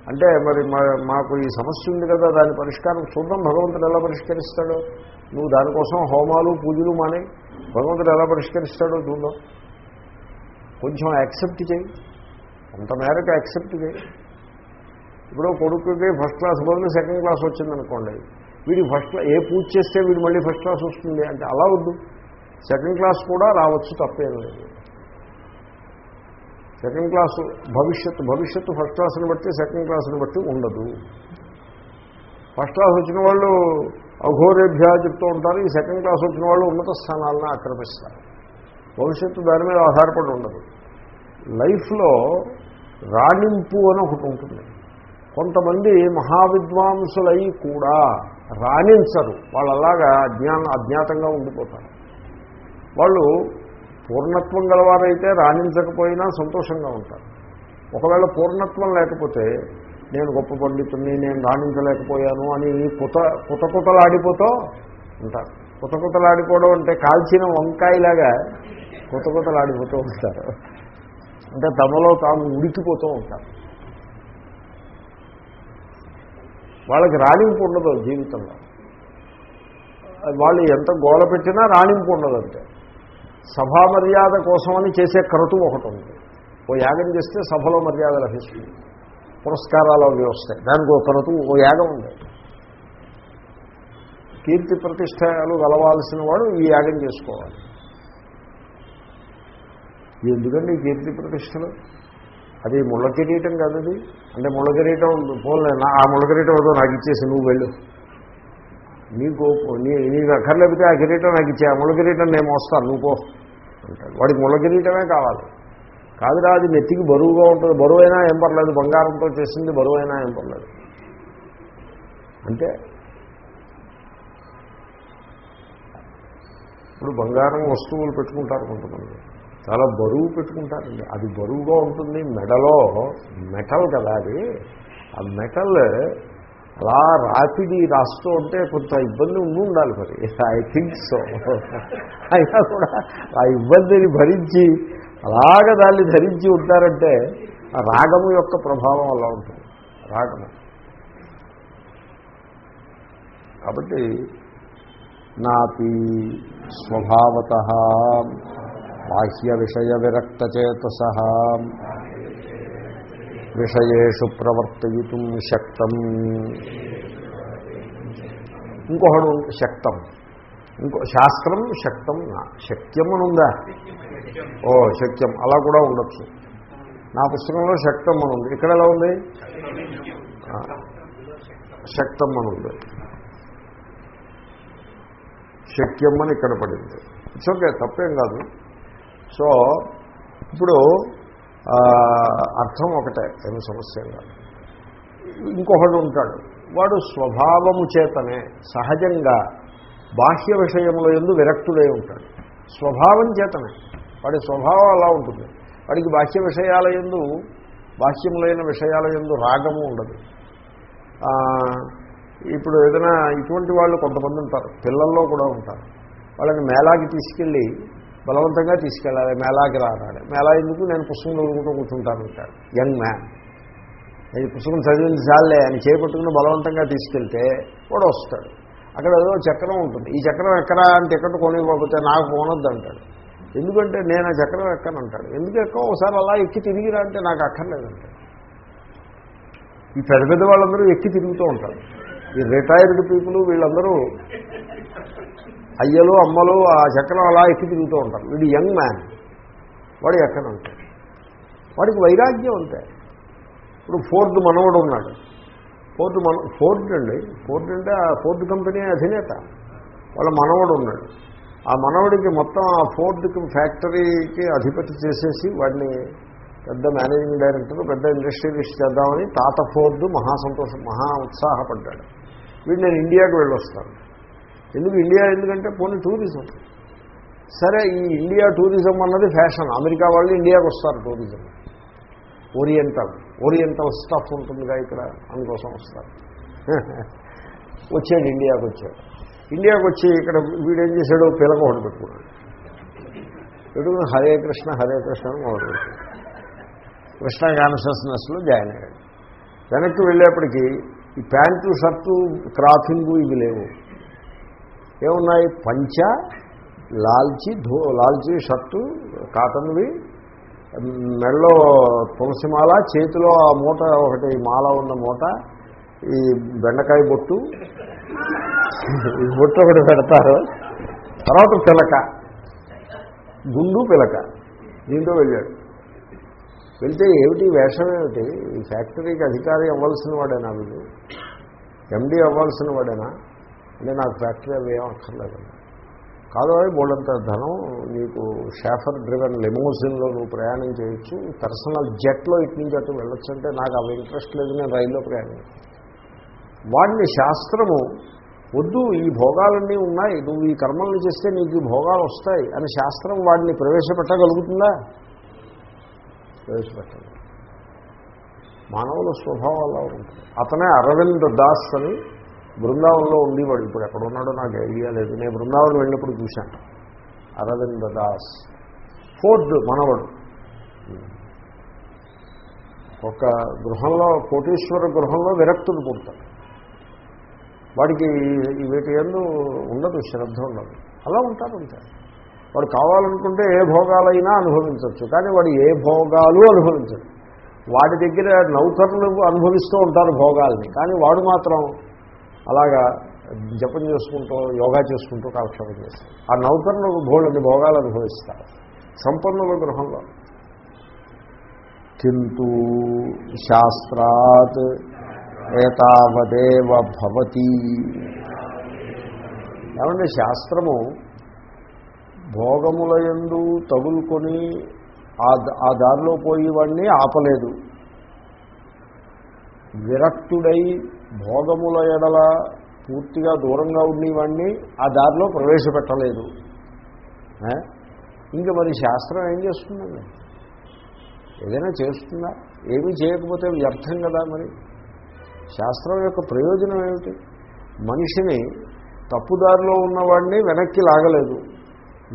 అంటే మరి మా- మాకు ఈ సమస్య ఉంది కదా దాని పరిష్కారం చూద్దాం. భగవంతుడు ఎలా పరిష్కరిస్తాడో? నువ్వు దానికోసం హోమాలు పూజలు మానే. భగవంతుడు ఎలా పరిష్కరిస్తాడో చూద్దాం. కొంచెం యాక్సెప్ట్ చేయి. అంత మేరకు యాక్సెప్ట్ చేయి. ఇప్పుడు కొడుకుకి ఫస్ట్ క్లాస్ బదులు సెకండ్ క్లాస్ వచ్చిందనుకోండి. వీడి ఫస్ట్ క్లాస్ ఏ పూజ చేస్తే వీడు మళ్ళీ ఫస్ట్ క్లాస్ వస్తుంది అంటే అలా వద్దు. సెకండ్ క్లాస్ కూడా రావచ్చు తప్పేం లేదు. సెకండ్ క్లాసు భవిష్యత్తు భవిష్యత్తు ఫస్ట్ క్లాస్ని బట్టి సెకండ్ క్లాస్ని బట్టి ఉండదు. ఫస్ట్ క్లాస్ వచ్చిన వాళ్ళు అఘోరేభ్యా చెప్తూ ఉంటారు ఈ సెకండ్ క్లాస్ వచ్చిన వాళ్ళు ఉన్నత స్థానాలను ఆక్రమిస్తారు. భవిష్యత్తు దాని మీద ఆధారపడి ఉండదు. లైఫ్లో రాణింపు అని ఒకటి ఉంటుంది. కొంతమంది మహావిద్వాంసులై కూడా రాణించరు. వాళ్ళు అలాగా అజ్ఞాన అజ్ఞాతంగా ఉండిపోతారు. వాళ్ళు పూర్ణత్వం గలవారైతే రాణించకపోయినా సంతోషంగా ఉంటారు. ఒకవేళ పూర్ణత్వం లేకపోతే నేను గొప్ప పండితుడిని నేను రాణించలేకపోయాను అని కుత కుతకుతలాడిపోతూ ఉంటారు. కుతకుతలాడిపోవడం అంటే కాల్చిన వంకాయలాగా కుతకుతలాడిపోతూ ఉంటారు. అంటే తమలో తాము ఉడికిపోతూ ఉంటారు. వాళ్ళకి రాణింపు ఉండదు జీవితంలో. వాళ్ళు ఎంత గోల పెట్టినా రాణింపు ఉండదు అంటే సభా మర్యాద కోసమని చేసే క్రతు ఒకటి ఉంది. ఓ యాగం చేస్తే సభలో మర్యాద లభిస్తుంది. పురస్కారాలు అవి వస్తాయి. దానికి ఒక క్రతు ఓ యాగం ఉంది. కీర్తి ప్రతిష్టలు గలవాల్సిన వాడు ఈ యాగం చేసుకోవాలి. ఎందుకండి కీర్తి ప్రతిష్టలు? అది ముళ్ళ కిరీటం కాదు అంటే ముళ్ళ కిరీటం పోలే నా- ఆ ముళ్ళ కిరీటం ఏదో నాకు ఇచ్చేసి నువ్వు వెళ్ళు. నీకు నీ నీకు అక్కర్లేకపోతే ఆ కిరీటం నాకు ఇచ్చే ఆ ముళ్ళ కిరీటం నేను వస్తాను నువ్వు పో అంటాడు. వాడికి ముళ్ళ కిరీటమే కావాలి. కాదురా అది నెత్తికి బరువుగా ఉంటుంది. బరువైనా ఏం పర్లేదు. బంగారంతో చేసింది బరువైనా ఏం పర్లేదు. అంటే ఇప్పుడు బంగారం వస్తువులు పెట్టుకుంటారు కొంతమంది. చాలా బరువు పెట్టుకుంటారండి. అది బరువుగా ఉంటుంది మెడలో. మెటల్ కదా అది. ఆ మెటల్ అలా రాపిడి రాస్తూ ఉంటే కొంత ఇబ్బంది ఉండి ఉండాలి మరి. ఐ థింక్ సో అయినా కూడా ఆ ఇబ్బందిని భరించి అలాగ దాన్ని ధరించి ఉంటారంటే రాగము యొక్క ప్రభావం అలా ఉంటుంది. రాగము. కాబట్టి నాపి స్వభావత బాహ్య విషయ విరక్తచేతస విషయేషు ప్రవర్తయితం శక్తం. ఇంకొకడు శక్తం. ఇంకో శాస్త్రం శక్తం శక్యం అని ఉందా ఓ శక్యం. అలా కూడా ఉండొచ్చు. నా పుస్తకంలో శక్తం అని ఉంది ఇక్కడ ఎలా ఉంది? శక్తం అని ఉంది శక్యం అని ఇక్కడ పడింది. ఇట్స్ ఓకే తప్పేం కాదు. సో ఇప్పుడు అర్థం ఒకటే ఏమి సమస్య ఇంకొకడు ఉంటాడు వాడు స్వభావము చేతనే సహజంగా బాహ్య విషయంలో ఎందు విరక్తుడై ఉంటాడు. స్వభావం చేతనే వాడి స్వభావం అలా ఉంటుంది. వాడికి బాహ్య విషయాల ఎందు బాహ్యములైన విషయాల ఎందు రాగము ఉండదు. ఇప్పుడు ఏదైనా ఇటువంటి వాళ్ళు కొంతమంది ఉంటారు పిల్లల్లో కూడా ఉంటారు. వాళ్ళని మేళాకి తీసుకెళ్ళి బలవంతంగా తీసుకెళ్ళాలి. మేళాకి రావాలి. మేళా ఎందుకు? నేను పుస్తకం చదువుకుంటూ కూర్చుంటానంటాడు యంగ్ మ్యాన్ నేను పుస్తకం చదివింది చాలే. అని చేపట్టుకుని బలవంతంగా తీసుకెళ్తే వాడు వస్తాడు. అక్కడ ఏదో చక్రం ఉంటుంది. ఈ చక్రం ఎక్కరా అని టికెట్ కొనివ్వకపోతే నాకు కొనొద్దు అంటాడు. ఎందుకంటే నేను ఆ చక్రం ఎక్కనంటాడు ఎందుకు ఎక్కో ఒకసారి అలా ఎక్కి తిరిగిరా అంటే నాకు అక్కర్లేదంటే ఈ పెద్ద పెద్ద వాళ్ళందరూ ఎక్కి తిరుగుతూ ఉంటారు. ఈ రిటైర్డ్ పీపుల్ వీళ్ళందరూ అయ్యలు అమ్మలు ఆ చక్రం అలా ఎక్కి తిరుగుతూ ఉంటారు. వీడు యంగ్ మ్యాన్. వాడు ఎక్కడ ఉంటాడు? వాడికి వైరాగ్యం ఉంటాయి ఇప్పుడు ఫోర్డ్ మనవడు ఉన్నాడు. ఫోర్డ్ మన ఫోర్డ్ అండి ఫోర్డ్ అంటే ఆ ఫోర్డ్ కంపెనీ అధినేత. వాళ్ళ మనవడు ఉన్నాడు. ఆ మనవడికి మొత్తం ఆ ఫోర్డ్కి ఫ్యాక్టరీకి అధిపతి చేసేసి వాడిని పెద్ద మేనేజింగ్ డైరెక్టర్ పెద్ద ఇండస్ట్రియలిస్ట్ చేద్దామని తాత ఫోర్డ్ మహా సంతోషం మహా ఉత్సాహపడ్డాడు. వీడు నేను ఇండియాకి వెళ్ళొస్తాను. ఎందుకు ఇండియా ఎందుకంటే పోనీ టూరిజం. సరే ఈ ఇండియా టూరిజం అన్నది ఫ్యాషన్. అమెరికా వాళ్ళు ఇండియాకి వస్తారు టూరిజం. ఓరియంటల్ ఓరియంటల్ స్టఫ్ ఉంటుందిగా ఇక్కడ అందుకోసం వస్తారు. (laughs) వచ్చాడు ఇండియాకి వచ్చాడు. ఇండియాకి వచ్చి ఇక్కడ వీడేం చేశాడు పిలక ఒకటి పెట్టుకున్నాడు. పెట్టుకుని హరే కృష్ణ హరే కృష్ణ అని మొదలు కృష్ణ కాన్షియస్నెస్లో జాయిన్ అయ్యాడు. వెనక్కి వెళ్ళేప్పటికీ ఈ ప్యాంటు షర్టు క్రాఫింగు ఇవి లేవు. ఏమున్నాయి? పంచ లాల్చి ధో లాల్చి షర్టు కాటన్వి మెళ్ళో తులసిమాల చేతిలో ఆ మూట ఒకటి మాల ఉన్న మూట ఈ బెండకాయ బొట్టు ఈ బొట్టు ఒకటి పెడతారు. తర్వాత పిలక. గుండు పిలక. దీంతో వెళ్ళాడు. వెళ్తే ఏమిటి? వేషం ఏమిటి? ఈ ఫ్యాక్టరీకి అధికారి అవ్వాల్సిన వాడేనా వీళ్ళు ఎండీ అవ్వాల్సిన వాడేనా? అంటే నాకు ఫ్యాక్టరీ అవి ఏం అక్కర్లేదండి కాదు బోర్డంత ధనం నీకు షాఫర్ డ్రివెన్ లెమోజిన్లో నువ్వు ప్రయాణం చేయొచ్చు పర్సనల్ జెట్లో ఇటు నుంచి అటు వెళ్ళొచ్చు అంటే నాకు అవి ఇంట్రెస్ట్ లేదు నేను రైల్లో ప్రయాణం వాడిని శాస్త్రము వద్దు ఈ భోగాలన్నీ ఉన్నాయి నువ్వు ఈ కర్మలను చేస్తే నీకు ఈ భోగాలు వస్తాయి అని శాస్త్రం వాడిని ప్రవేశపెట్టగలుగుతుందా? ప్రవేశపెట్టదు. మానవుల స్వభావం అలా ఉంటుంది. అతనే అరవింద్ దాస్ అని బృందావనంలో ఉండేవాడు. ఇప్పుడు ఎక్కడ ఉన్నాడో నాకు ఐడియా లేదు. నేను బృందావనం వెళ్ళినప్పుడు చూశాను. అరవింద దాస్. ఫోర్త్ మనవడు. ఒక గృహంలో కోటీశ్వర గృహంలో విరక్తులు పుడతాడు. వాడికి వీటి ఎందు ఉండదు శ్రద్ధ ఉండదు. అలా ఉంటారు అంతే. వాడు కావాలనుకుంటే ఏ భోగాలైనా అనుభవించవచ్చు. కానీ వాడు ఏ భోగాలు అనుభవించడు. వాడి దగ్గర నౌకర్లు అనుభవిస్తూ ఉంటారు భోగాల్ని. కానీ వాడు మాత్రం అలాగా జపం చేసుకుంటూ యోగా చేసుకుంటూ కాలక్షేపం చేస్తారు. ఆ నౌకర్ణులు భోళ్ళని భోగాలు అనుభవిస్తారు. సంపన్నుల గృహంలో. కింటూ శాస్త్రాత్ ఏతావదేవ భవతి. ఏమంటే శాస్త్రము భోగముల ఎందు తగులుకొని ఆ దారిలో పోయేవాడిని ఆపలేదు. విరక్తుడై భోగముల ఎడల పూర్తిగా దూరంగా ఉండేవాడిని ఆ దారిలో ప్రవేశపెట్టలేదు. ఇంకా మరి శాస్త్రం ఏం చేస్తుందండి? ఏదైనా చేస్తుందా? ఏమీ చేయకపోతే వ్యర్థం కదా మరి? శాస్త్రం యొక్క ప్రయోజనం ఏమిటి? మనిషిని తప్పుదారిలో ఉన్నవాడిని వెనక్కి లాగలేదు.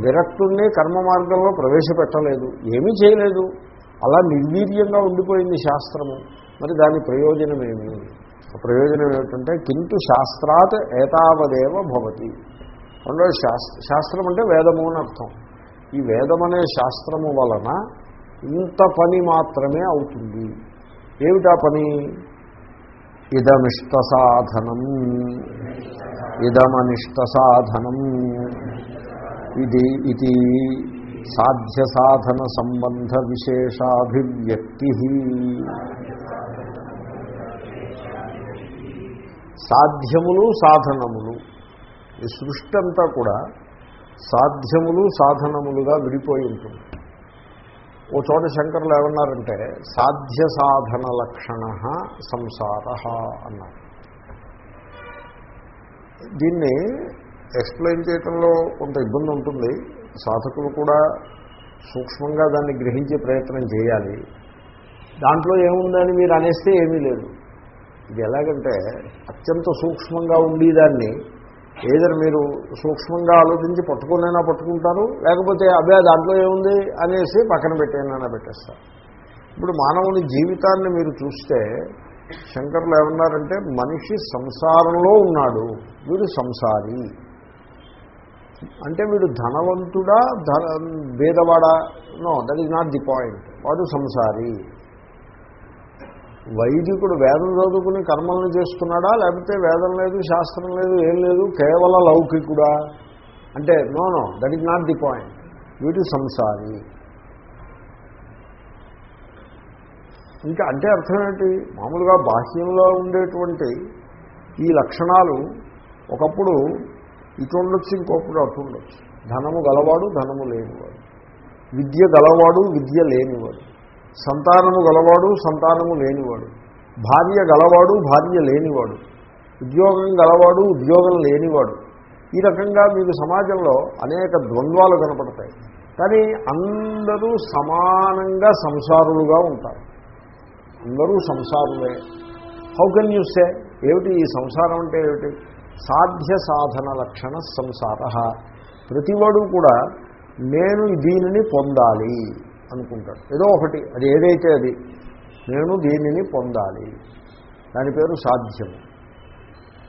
విరక్తుణ్ణి కర్మ మార్గంలో ప్రవేశపెట్టలేదు. ఏమీ చేయలేదు. అలా నిర్వీర్యంగా ఉండిపోయింది శాస్త్రము. మరి దాని ప్రయోజనం ఏమి? ప్రయోజనం ఏమిటంటే కింటు శాస్త్రాత్ ఏతావదేవ భవతి. అందులో శాస్త్ర శాస్త్రం అంటే వేదము అని అర్థం. ఈ వేదమనే శాస్త్రము వలన ఇంత పని మాత్రమే అవుతుంది. ఏమిటా పని? ఇదమిష్ట సాధనం. ఇదమనిష్ట సాధనం. ఇది ఇది సాధ్య సాధన సంబంధ విశేషాభివ్యక్తి. సాధ్యములు సాధనములు. ఈ సృష్టి అంతా కూడా సాధ్యములు సాధనములుగా విడిపోయి ఉంటుంది. ఓ చోట శంకర్లు ఏమన్నారంటే సాధ్య సాధన లక్షణ సంసార అన్నారు. దీన్ని ఎక్స్ప్లెయిన్ చేయటంలో కొంత ఇబ్బంది ఉంటుంది. సాధకులు కూడా సూక్ష్మంగా దాన్ని గ్రహించే ప్రయత్నం చేయాలి. దాంట్లో ఏముందని మీరు అనేస్తే ఏమీ లేదు. ఇది ఎలాగంటే అత్యంత సూక్ష్మంగా ఉండేదాన్ని. ఏదైనా మీరు సూక్ష్మంగా ఆలోచించి పట్టుకునైనా పట్టుకుంటారు లేకపోతే అదే దాంట్లో ఏముంది అనేసి పక్కన పెట్టేనైనా పెట్టేస్తారు. ఇప్పుడు మానవుని జీవితాన్ని మీరు చూస్తే శంకర్లు ఏమన్నారంటే మనిషి సంసారంలో ఉన్నాడు వీడు సంసారి. అంటే వీడు ధనవంతుడా ధన భేదవాడా? No that is not the point వాడు సంసారి. వైదికుడు వేదం చదువుకుని కర్మలను చేస్తున్నాడా? లేకపోతే వేదం లేదు శాస్త్రం లేదు ఏం లేదు కేవల లౌకికుడా? అంటే no no that is not the point వీటి సంసారి. ఇంకా అంటే అర్థం ఏంటి? మామూలుగా బాహ్యంలో ఉండేటువంటి ఈ లక్షణాలు ఒకప్పుడు ఇటు ఉండొచ్చు ఇంకొకప్పుడు అటు ఉండొచ్చు. ధనము గలవాడు ధనము లేనివాడు. విద్య గలవాడు విద్య లేనివాడు. సంతానము గలవాడు సంతానము లేనివాడు. భార్య గలవాడు భార్య లేనివాడు. ఉద్యోగం గలవాడు ఉద్యోగం లేనివాడు. ఈ రకంగా మీకు సమాజంలో అనేక ద్వంద్వాలు కనపడతాయి. కానీ అందరూ సమానంగా సంసారులుగా ఉంటారు. అందరూ సంసారులే. హౌ కెన్ యూ సే ఏమిటి ఈ సంసారం అంటే ఏమిటి? సాధ్య సాధన లక్షణ సంసార. ప్రతివాడు కూడా నేను దీనిని పొందాలి. అనుకుంటాడు. ఏదో ఒకటి అది ఏదైతే అది నేను దీనిని పొందాలి. దాని పేరు సాధ్యము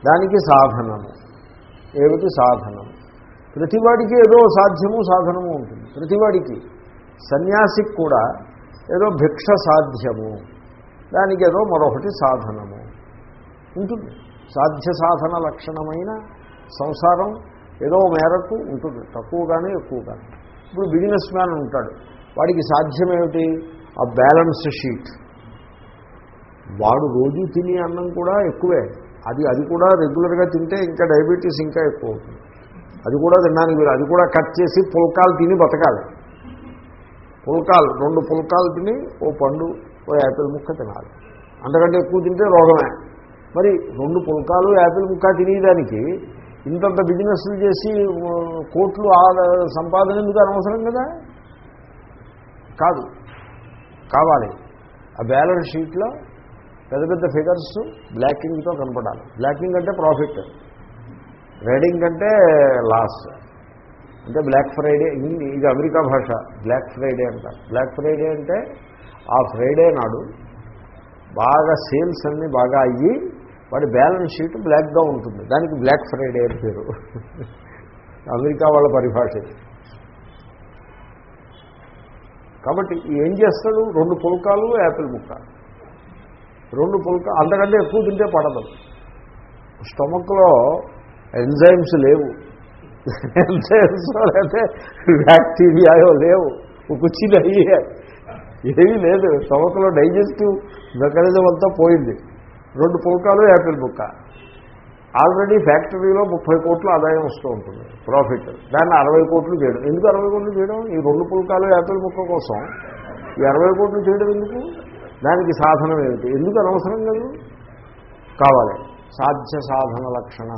దానికి సాధనము. ఏమిటి సాధనం? ప్రతివాడికి ఏదో సాధ్యము సాధనము ఉంటుంది. ప్రతివాడికి. సన్యాసికి కూడా ఏదో భిక్ష సాధ్యము. దానికి ఏదో మరొకటి సాధనము. ఉంటుంది. సాధ్య సాధన లక్షణమైన సంసారం ఏదో మేరకు ఉంటుంది. తక్కువ కానీ ఎక్కువ కానీ ఇప్పుడు బిజినెస్ మ్యాన్ ఉంటాడు. వాడికి సాధ్యమేమిటి? ఆ బ్యాలెన్స్ షీట్. వాడు రోజు తినే అన్నం కూడా ఎక్కువే. అది అది కూడా రెగ్యులర్గా తింటే ఇంకా డయాబెటీస్ ఇంకా ఎక్కువ అవుతుంది. అది కూడా తినడానికి వీరు అది కూడా కట్ చేసి పుల్కాలు తిని బతకాలి. పుల్కాలు రెండు పుల్కాలు తిని ఓ పండు ఓ యాపిల్ ముక్క తినాలి. అంతకంటే ఎక్కువ తింటే రోగమే. మరి రెండు పుల్కాలు యాపిల్ ముక్క తినేదానికి ఇంతంత బిజినెస్లు చేసి కోట్లు ఆ- సంపాదన ఎందుకు అనవసరం కదా? కాదు. కావాలి. ఆ బ్యాలెన్స్ షీట్లో పెద్ద పెద్ద ఫిగర్స్ బ్లాకింగ్తో కనపడాలి. బ్లాకింగ్ అంటే ప్రాఫిట్. రెడింగ్ అంటే లాస్. అంటే బ్లాక్ ఫ్రైడే ఇది ఇది అమెరికా భాష. బ్లాక్ ఫ్రైడే అంటారు బ్లాక్ ఫ్రైడే అంటే ఆ ఫ్రైడే నాడు బాగా సేల్స్ అన్నీ బాగా అయ్యి వాడి బ్యాలెన్స్ షీట్ బ్లాక్గా ఉంటుంది. దానికి బ్లాక్ ఫ్రైడే అని పేరు. అమెరికా వాళ్ళ పరిభాష ఇది. కాబట్టి ఏం చేస్తాడు? రెండు పుల్కాలు యాపిల్ ముక్క. రెండు పుల్క అంతకంటే ఎక్కువ తింటే పడదు. స్టమక్లో ఎంజైమ్స్ లేవు. ఎంజైమ్స్ లేకపోతే బ్యాక్టీరియాయో లేవు. కుచ్చిలు అయ్యే ఏమీ లేదు. స్టమక్లో డైజెస్టివ్ మెకానిజం అంతా పోయింది. రెండు పుల్కాలు యాపిల్ ముక్క. ఆల్రెడీ ఫ్యాక్టరీలో ముప్పై కోట్ల ఆదాయం వస్తూ ఉంటుంది ప్రాఫిట్ దాన్ని అరవై కోట్లు చేయడం. ఎందుకు అరవై కోట్లు చేయడం? ఈ రెండు పుల్కాలు యాపిల్ ముక్క కోసం. ఈ అరవై కోట్లు చేయడం ఎందుకు? దానికి సాధనం ఏమిటి? ఎందుకు అనవసరం లేదు కావాలి. సాధ్య సాధన లక్షణ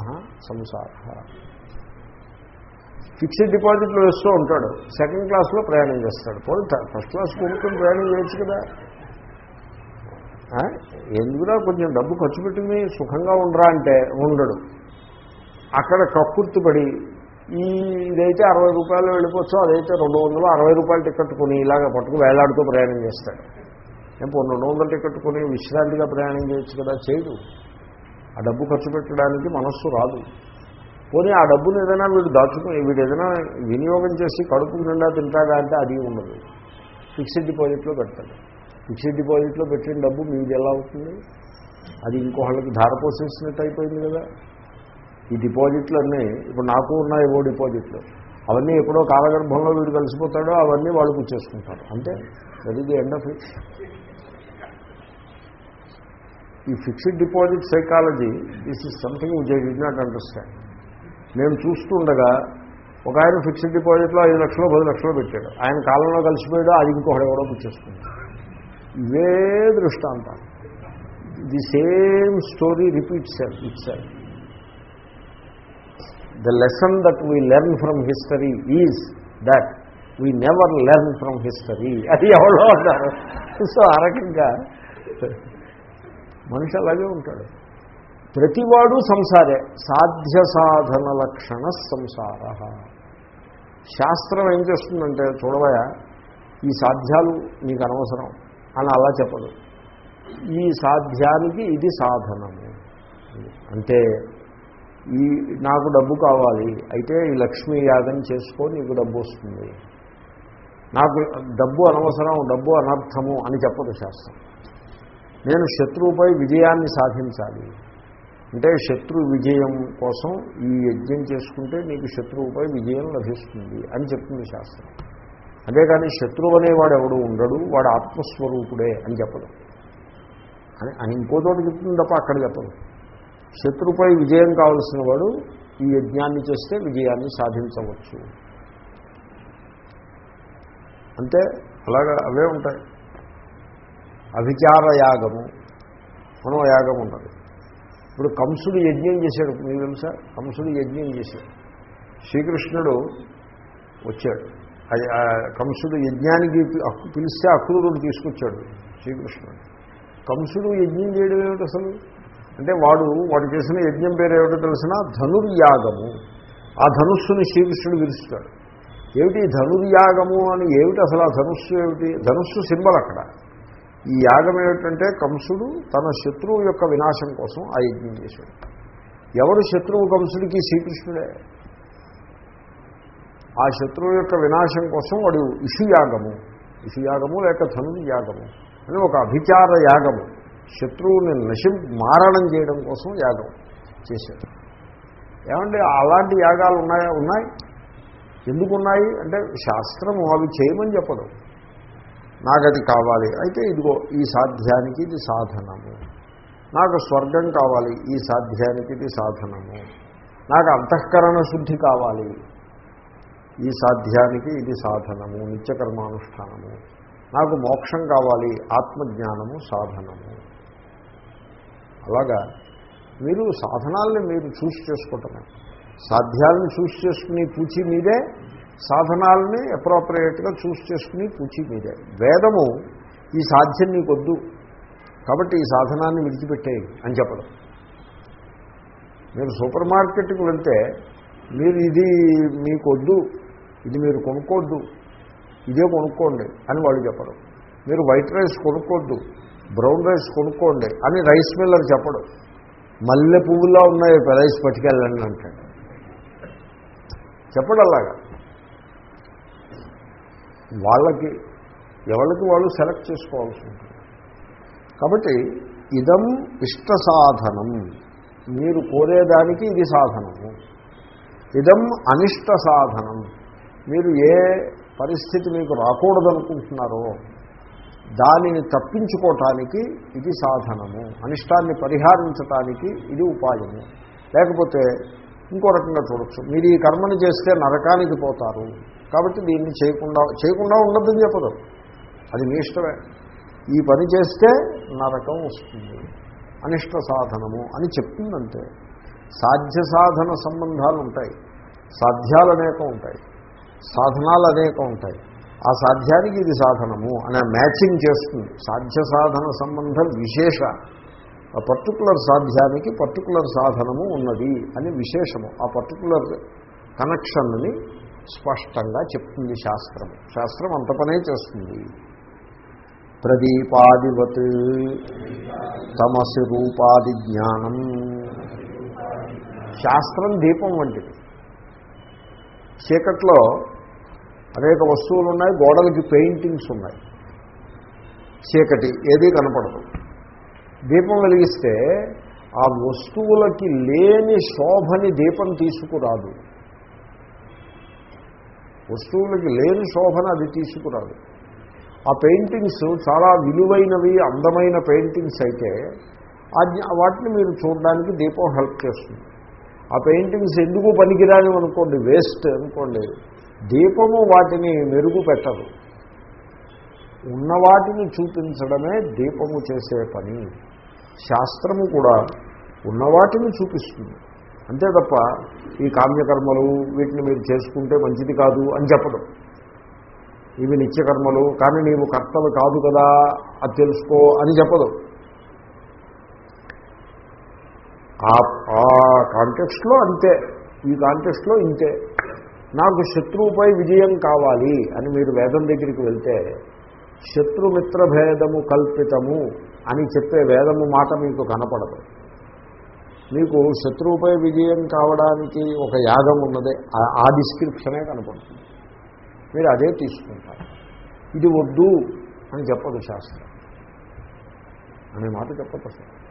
సంసార. ఫిక్స్డ్ డిపాజిట్లు వేస్తూ ఉంటాడు. సెకండ్ క్లాస్లో ప్రయాణం చేస్తాడు. పోనీ ఫస్ట్ క్లాస్ కొనుక్కొని ప్రయాణం చేయొచ్చు కదా? ఎందుకురా కొంచెం డబ్బు ఖర్చు పెట్టుకుని సుఖంగా ఉండరా అంటే ఉండడు. అక్కడ కక్కుర్తిపడి ఈ ఇదైతే అరవై రూపాయలు వెళ్ళిపోవచ్చు అదైతే రెండు వందలు అరవై రూపాయలు టికెట్ కొని ఇలాగ పట్టుకు వేలాడుతూ ప్రయాణం చేస్తాడు. ఏం రెండు వందల టికెట్ కొని విశ్రాంతిగా ప్రయాణం చేయొచ్చు కదా చేయదు ఆ డబ్బు ఖర్చు పెట్టడానికి మనస్సు రాదు. పోనీ ఆ డబ్బును ఏదైనా వీడు దాచుకుని వీడు ఏదైనా వినియోగం చేసి కడుపు నిండా తింటాడా అంటే అది ఉండదు. ఫిక్స్డ్ డిపాజిట్లో పెడతాడు ఫిక్స్డ్ డిపాజిట్లో పెట్టిన డబ్బు మీది ఎలా అవుతుంది? అది ఇంకోళ్ళకి ధార పోసేసినట్టు అయిపోయింది కదా. ఈ డిపాజిట్లు అన్నీ ఇప్పుడు నాకు ఉన్నాయి ఏవో డిపాజిట్లు. అవన్నీ ఎప్పుడో కాలగర్భంలో వీడు కలిసిపోతాడో అవన్నీ వాళ్ళు పుచ్చేసుకుంటారు అంటే అది ది ఎండ్ ఆఫ్ ఇట్ ఈ fixed deposit psychology this is something which I did not understand నేను చూస్తుండగా ఒక ఆయన ఫిక్స్డ్ డిపాజిట్లో ఐదు లక్షలు పది లక్షలు పెట్టాడు. ఆయన కాలంలో కలిసిపోయాడో అది ఇంకొకటి ఎవడో పుచ్చేసుకున్నాడు ఇవే దృష్టాంతాలు. The same story repeat cell itself the lesson that we learn from history is that we never learn from history అది ఎవరో అన్నారు. సో ఆ రకంగా మనిషి అలాగే ఉంటాడు. ప్రతివాడు సంసారే. సాధ్య సాధన లక్షణ సంసార. శాస్త్రం ఏం చేస్తుందంటే చూడవయా ఈ సాధ్యాలు నీకు అనవసరం. అని అలా చెప్పదు. ఈ సాధ్యానికి ఇది సాధనము. అంటే ఈ నాకు డబ్బు కావాలి అయితే ఈ లక్ష్మీ యాగం చేసుకో నీకు డబ్బు వస్తుంది. నాకు డబ్బు అనవసరం డబ్బు అనర్థము అని చెప్పదు శాస్త్రం. నేను శత్రువుపై విజయాన్ని సాధించాలి. అంటే శత్రు విజయం కోసం ఈ యజ్ఞం చేసుకుంటే నీకు శత్రువుపై విజయం లభిస్తుంది అని చెప్తుంది శాస్త్రం. అంతేకాని శత్రువు అనేవాడు ఎవడు ఉండడు వాడు ఆత్మస్వరూపుడే అని చెప్పదు. అని అని ఇంకో చోట చెప్తుంది తప్ప అక్కడ చెప్పదు. శత్రుపై విజయం కావలసిన వాడు ఈ యజ్ఞాన్ని చేస్తే విజయాన్ని సాధించవచ్చు. అంటే అలాగా అవే ఉంటాయి. అభిచార యాగము మనం యాగం ఉన్నది. ఇప్పుడు కంసుడు యజ్ఞం చేశాడు మీకు తెలుసా? కంసుడు యజ్ఞం చేశాడు. శ్రీకృష్ణుడు వచ్చాడు. అది కంసుడు యజ్ఞానికి హక్కు పిలిస్తే అక్రూరుడు తీసుకొచ్చాడు శ్రీకృష్ణుడు. కంసుడు యజ్ఞం చేయడం ఏమిటి అసలు? అంటే వాడు వాడు చేసిన యజ్ఞం పేరు ఏమిటో తెలిసిన ధనుర్యాగము. ఆ ధనుస్సుని శ్రీకృష్ణుడు విరుస్తాడు ఏమిటి ధనుర్యాగము అని? ఏమిటి అసలు ఆ ధనుస్సు ఏమిటి? ధనుస్సు సింబల్ అక్కడ. ఈ యాగం ఏమిటంటే కంసుడు తన శత్రువు యొక్క వినాశం కోసం ఆ యజ్ఞం చేశాడు. ఎవరు శత్రువు కంసుడికి? శ్రీకృష్ణుడే. ఆ శత్రువు యొక్క వినాశం కోసం వాడు ఇషుయాగము. ఇషుయాగము లేక ధనుర్యాగము. అని ఒక అభిచార యాగము. శత్రువుని నశి మారణం చేయడం కోసం యాగం చేశాడు. ఏమంటే అలాంటి యాగాలు ఉన్నాయా? ఉన్నాయి. ఎందుకు ఉన్నాయి అంటే శాస్త్రము అవి చేయమని చెప్పదు నాకు అది కావాలి. అయితే ఇదిగో ఈ సాధ్యానికి ఇది సాధనము. నాకు స్వర్గం కావాలి. ఈ సాధ్యానికి ఇది సాధనము. నాకు అంతఃకరణ శుద్ధి కావాలి. ఈ సాధ్యానికి ఇది సాధనము నిత్యకర్మానుష్ఠానము. నాకు మోక్షం కావాలి ఆత్మజ్ఞానము సాధనము. అలాగా మీరు సాధనాల్ని మీరు చూసి చేసుకోవటమే సాధ్యాలను చూసి చేసుకుని పూచి మీదే సాధనాలని అప్రోప్రియేట్గా చూసి చేసుకుని పూచి మీదే. వేదము ఈ సాధ్యం నీకొద్దు. కాబట్టి ఈ సాధనాన్ని విడిచిపెట్టేయి అని చెప్పడం. మీరు సూపర్ మార్కెట్కి వెళ్తే మీరు ఇది మీకొద్దు. ఇది మీరు కొనుక్కోవద్దు ఇదే కొనుక్కోండి అని వాళ్ళు చెప్పడం మీరు వైట్ రైస్ కొనుక్కోవద్దు బ్రౌన్ రైస్ కొనుక్కోండి అని రైస్ మిల్లర్ చెప్పడం. మల్లె పువ్వులా ఉన్నాయి రైస్ పట్టుకెళ్ళండి అంటాడు. చెప్పడం అలాగా. వాళ్ళకి ఎవరికి వాళ్ళు సెలెక్ట్ చేసుకోవాల్సి ఉంటుంది. కాబట్టి ఇదం ఇష్ట సాధనం. మీరు కోరేదానికి ఇది సాధనము. ఇదం అనిష్ట సాధనం. మీరు ఏ పరిస్థితి మీకు రాకూడదనుకుంటున్నారో దానిని తప్పించుకోవటానికి ఇది సాధనము. అనిష్టాన్ని పరిహారించటానికి ఇది ఉపాయము. లేకపోతే ఇంకో రకంగా చూడొచ్చు. మీరు ఈ కర్మని చేస్తే నరకానికి పోతారు. కాబట్టి దీన్ని చేయకుండా చేయకుండా ఉండద్దని చెప్పదు. అది మీ ఇష్టమే. ఈ పని చేస్తే నరకం వస్తుంది. అనిష్ట సాధనము అని చెప్తుందంటే సాధ్య సాధన సంబంధాలు ఉంటాయి. సాధ్యాలు అనేకం ఉంటాయి. సాధనాలు అనేకం ఉంటాయి. ఆ సాధ్యానికి ఇది సాధనము అనే మ్యాచింగ్ చేస్తుంది. సాధ్య సాధన సంబంధం విశేష. ఆ పర్టికులర్ సాధ్యానికి పర్టికులర్ సాధనము ఉన్నది అని విశేషము. ఆ పర్టికులర్ కనెక్షన్ని స్పష్టంగా చెప్తుంది శాస్త్రం. శాస్త్రం అంత పనే చేస్తుంది. ప్రదీపాదివత్ తమసి రూపాది జ్ఞానం. శాస్త్రం దీపం వంటిది. చీకట్లో అనేక వస్తువులు ఉన్నాయి గోడలకి పెయింటింగ్స్ ఉన్నాయి. చీకటి ఏదీ కనపడదు. దీపం వెలిగిస్తే ఆ వస్తువులకి లేని శోభని దీపం తీసుకురాదు. వస్తువులకి లేని శోభన అది తీసుకురాదు. ఆ పెయింటింగ్స్ చాలా విలువైనవి అందమైన పెయింటింగ్స్ అయితే వాటిని మీరు చూడడానికి దీపం హెల్ప్ చేస్తుంది. ఆ పెయింటింగ్స్ ఎందుకు పనికిరాని అనుకోండి వేస్ట్ అనుకోండి. దీపము వాటిని మెరుగు పెట్టదు ఉన్న వాటిని చూపించడమే దీపము చేసే పని. శాస్త్రము కూడా ఉన్నవాటిని చూపిస్తుంది. అంతే తప్ప ఈ కామ్యకర్మలు వీటిని మీరు చేసుకుంటే మంచిది కాదు అని చెప్పడం ఇవి నిత్యకర్మలు కానీ నీవు కర్తలు కాదు కదా అది తెలుసుకో అని చెప్పదు. ఆ కాంటెక్స్ట్లో అంతే. ఈ కాంటెక్స్ట్లో ఇంతే. నాకు శత్రువుపై విజయం కావాలి అని మీరు వేదం దగ్గరికి వెళ్తే శత్రుమిత్ర భేదము కల్పితము అని చెప్పే వేదము మాట మీకు కనపడదు. మీకు శత్రువుపై విజయం కావడానికి ఒక యాగం ఉన్నదే ఆ డిస్క్రిప్షనే కనపడుతుంది. మీరు అదే తీసుకుంటారు. ఇది వద్దు అని చెప్పదు శాస్త్రం. అనే మాట చెప్పదు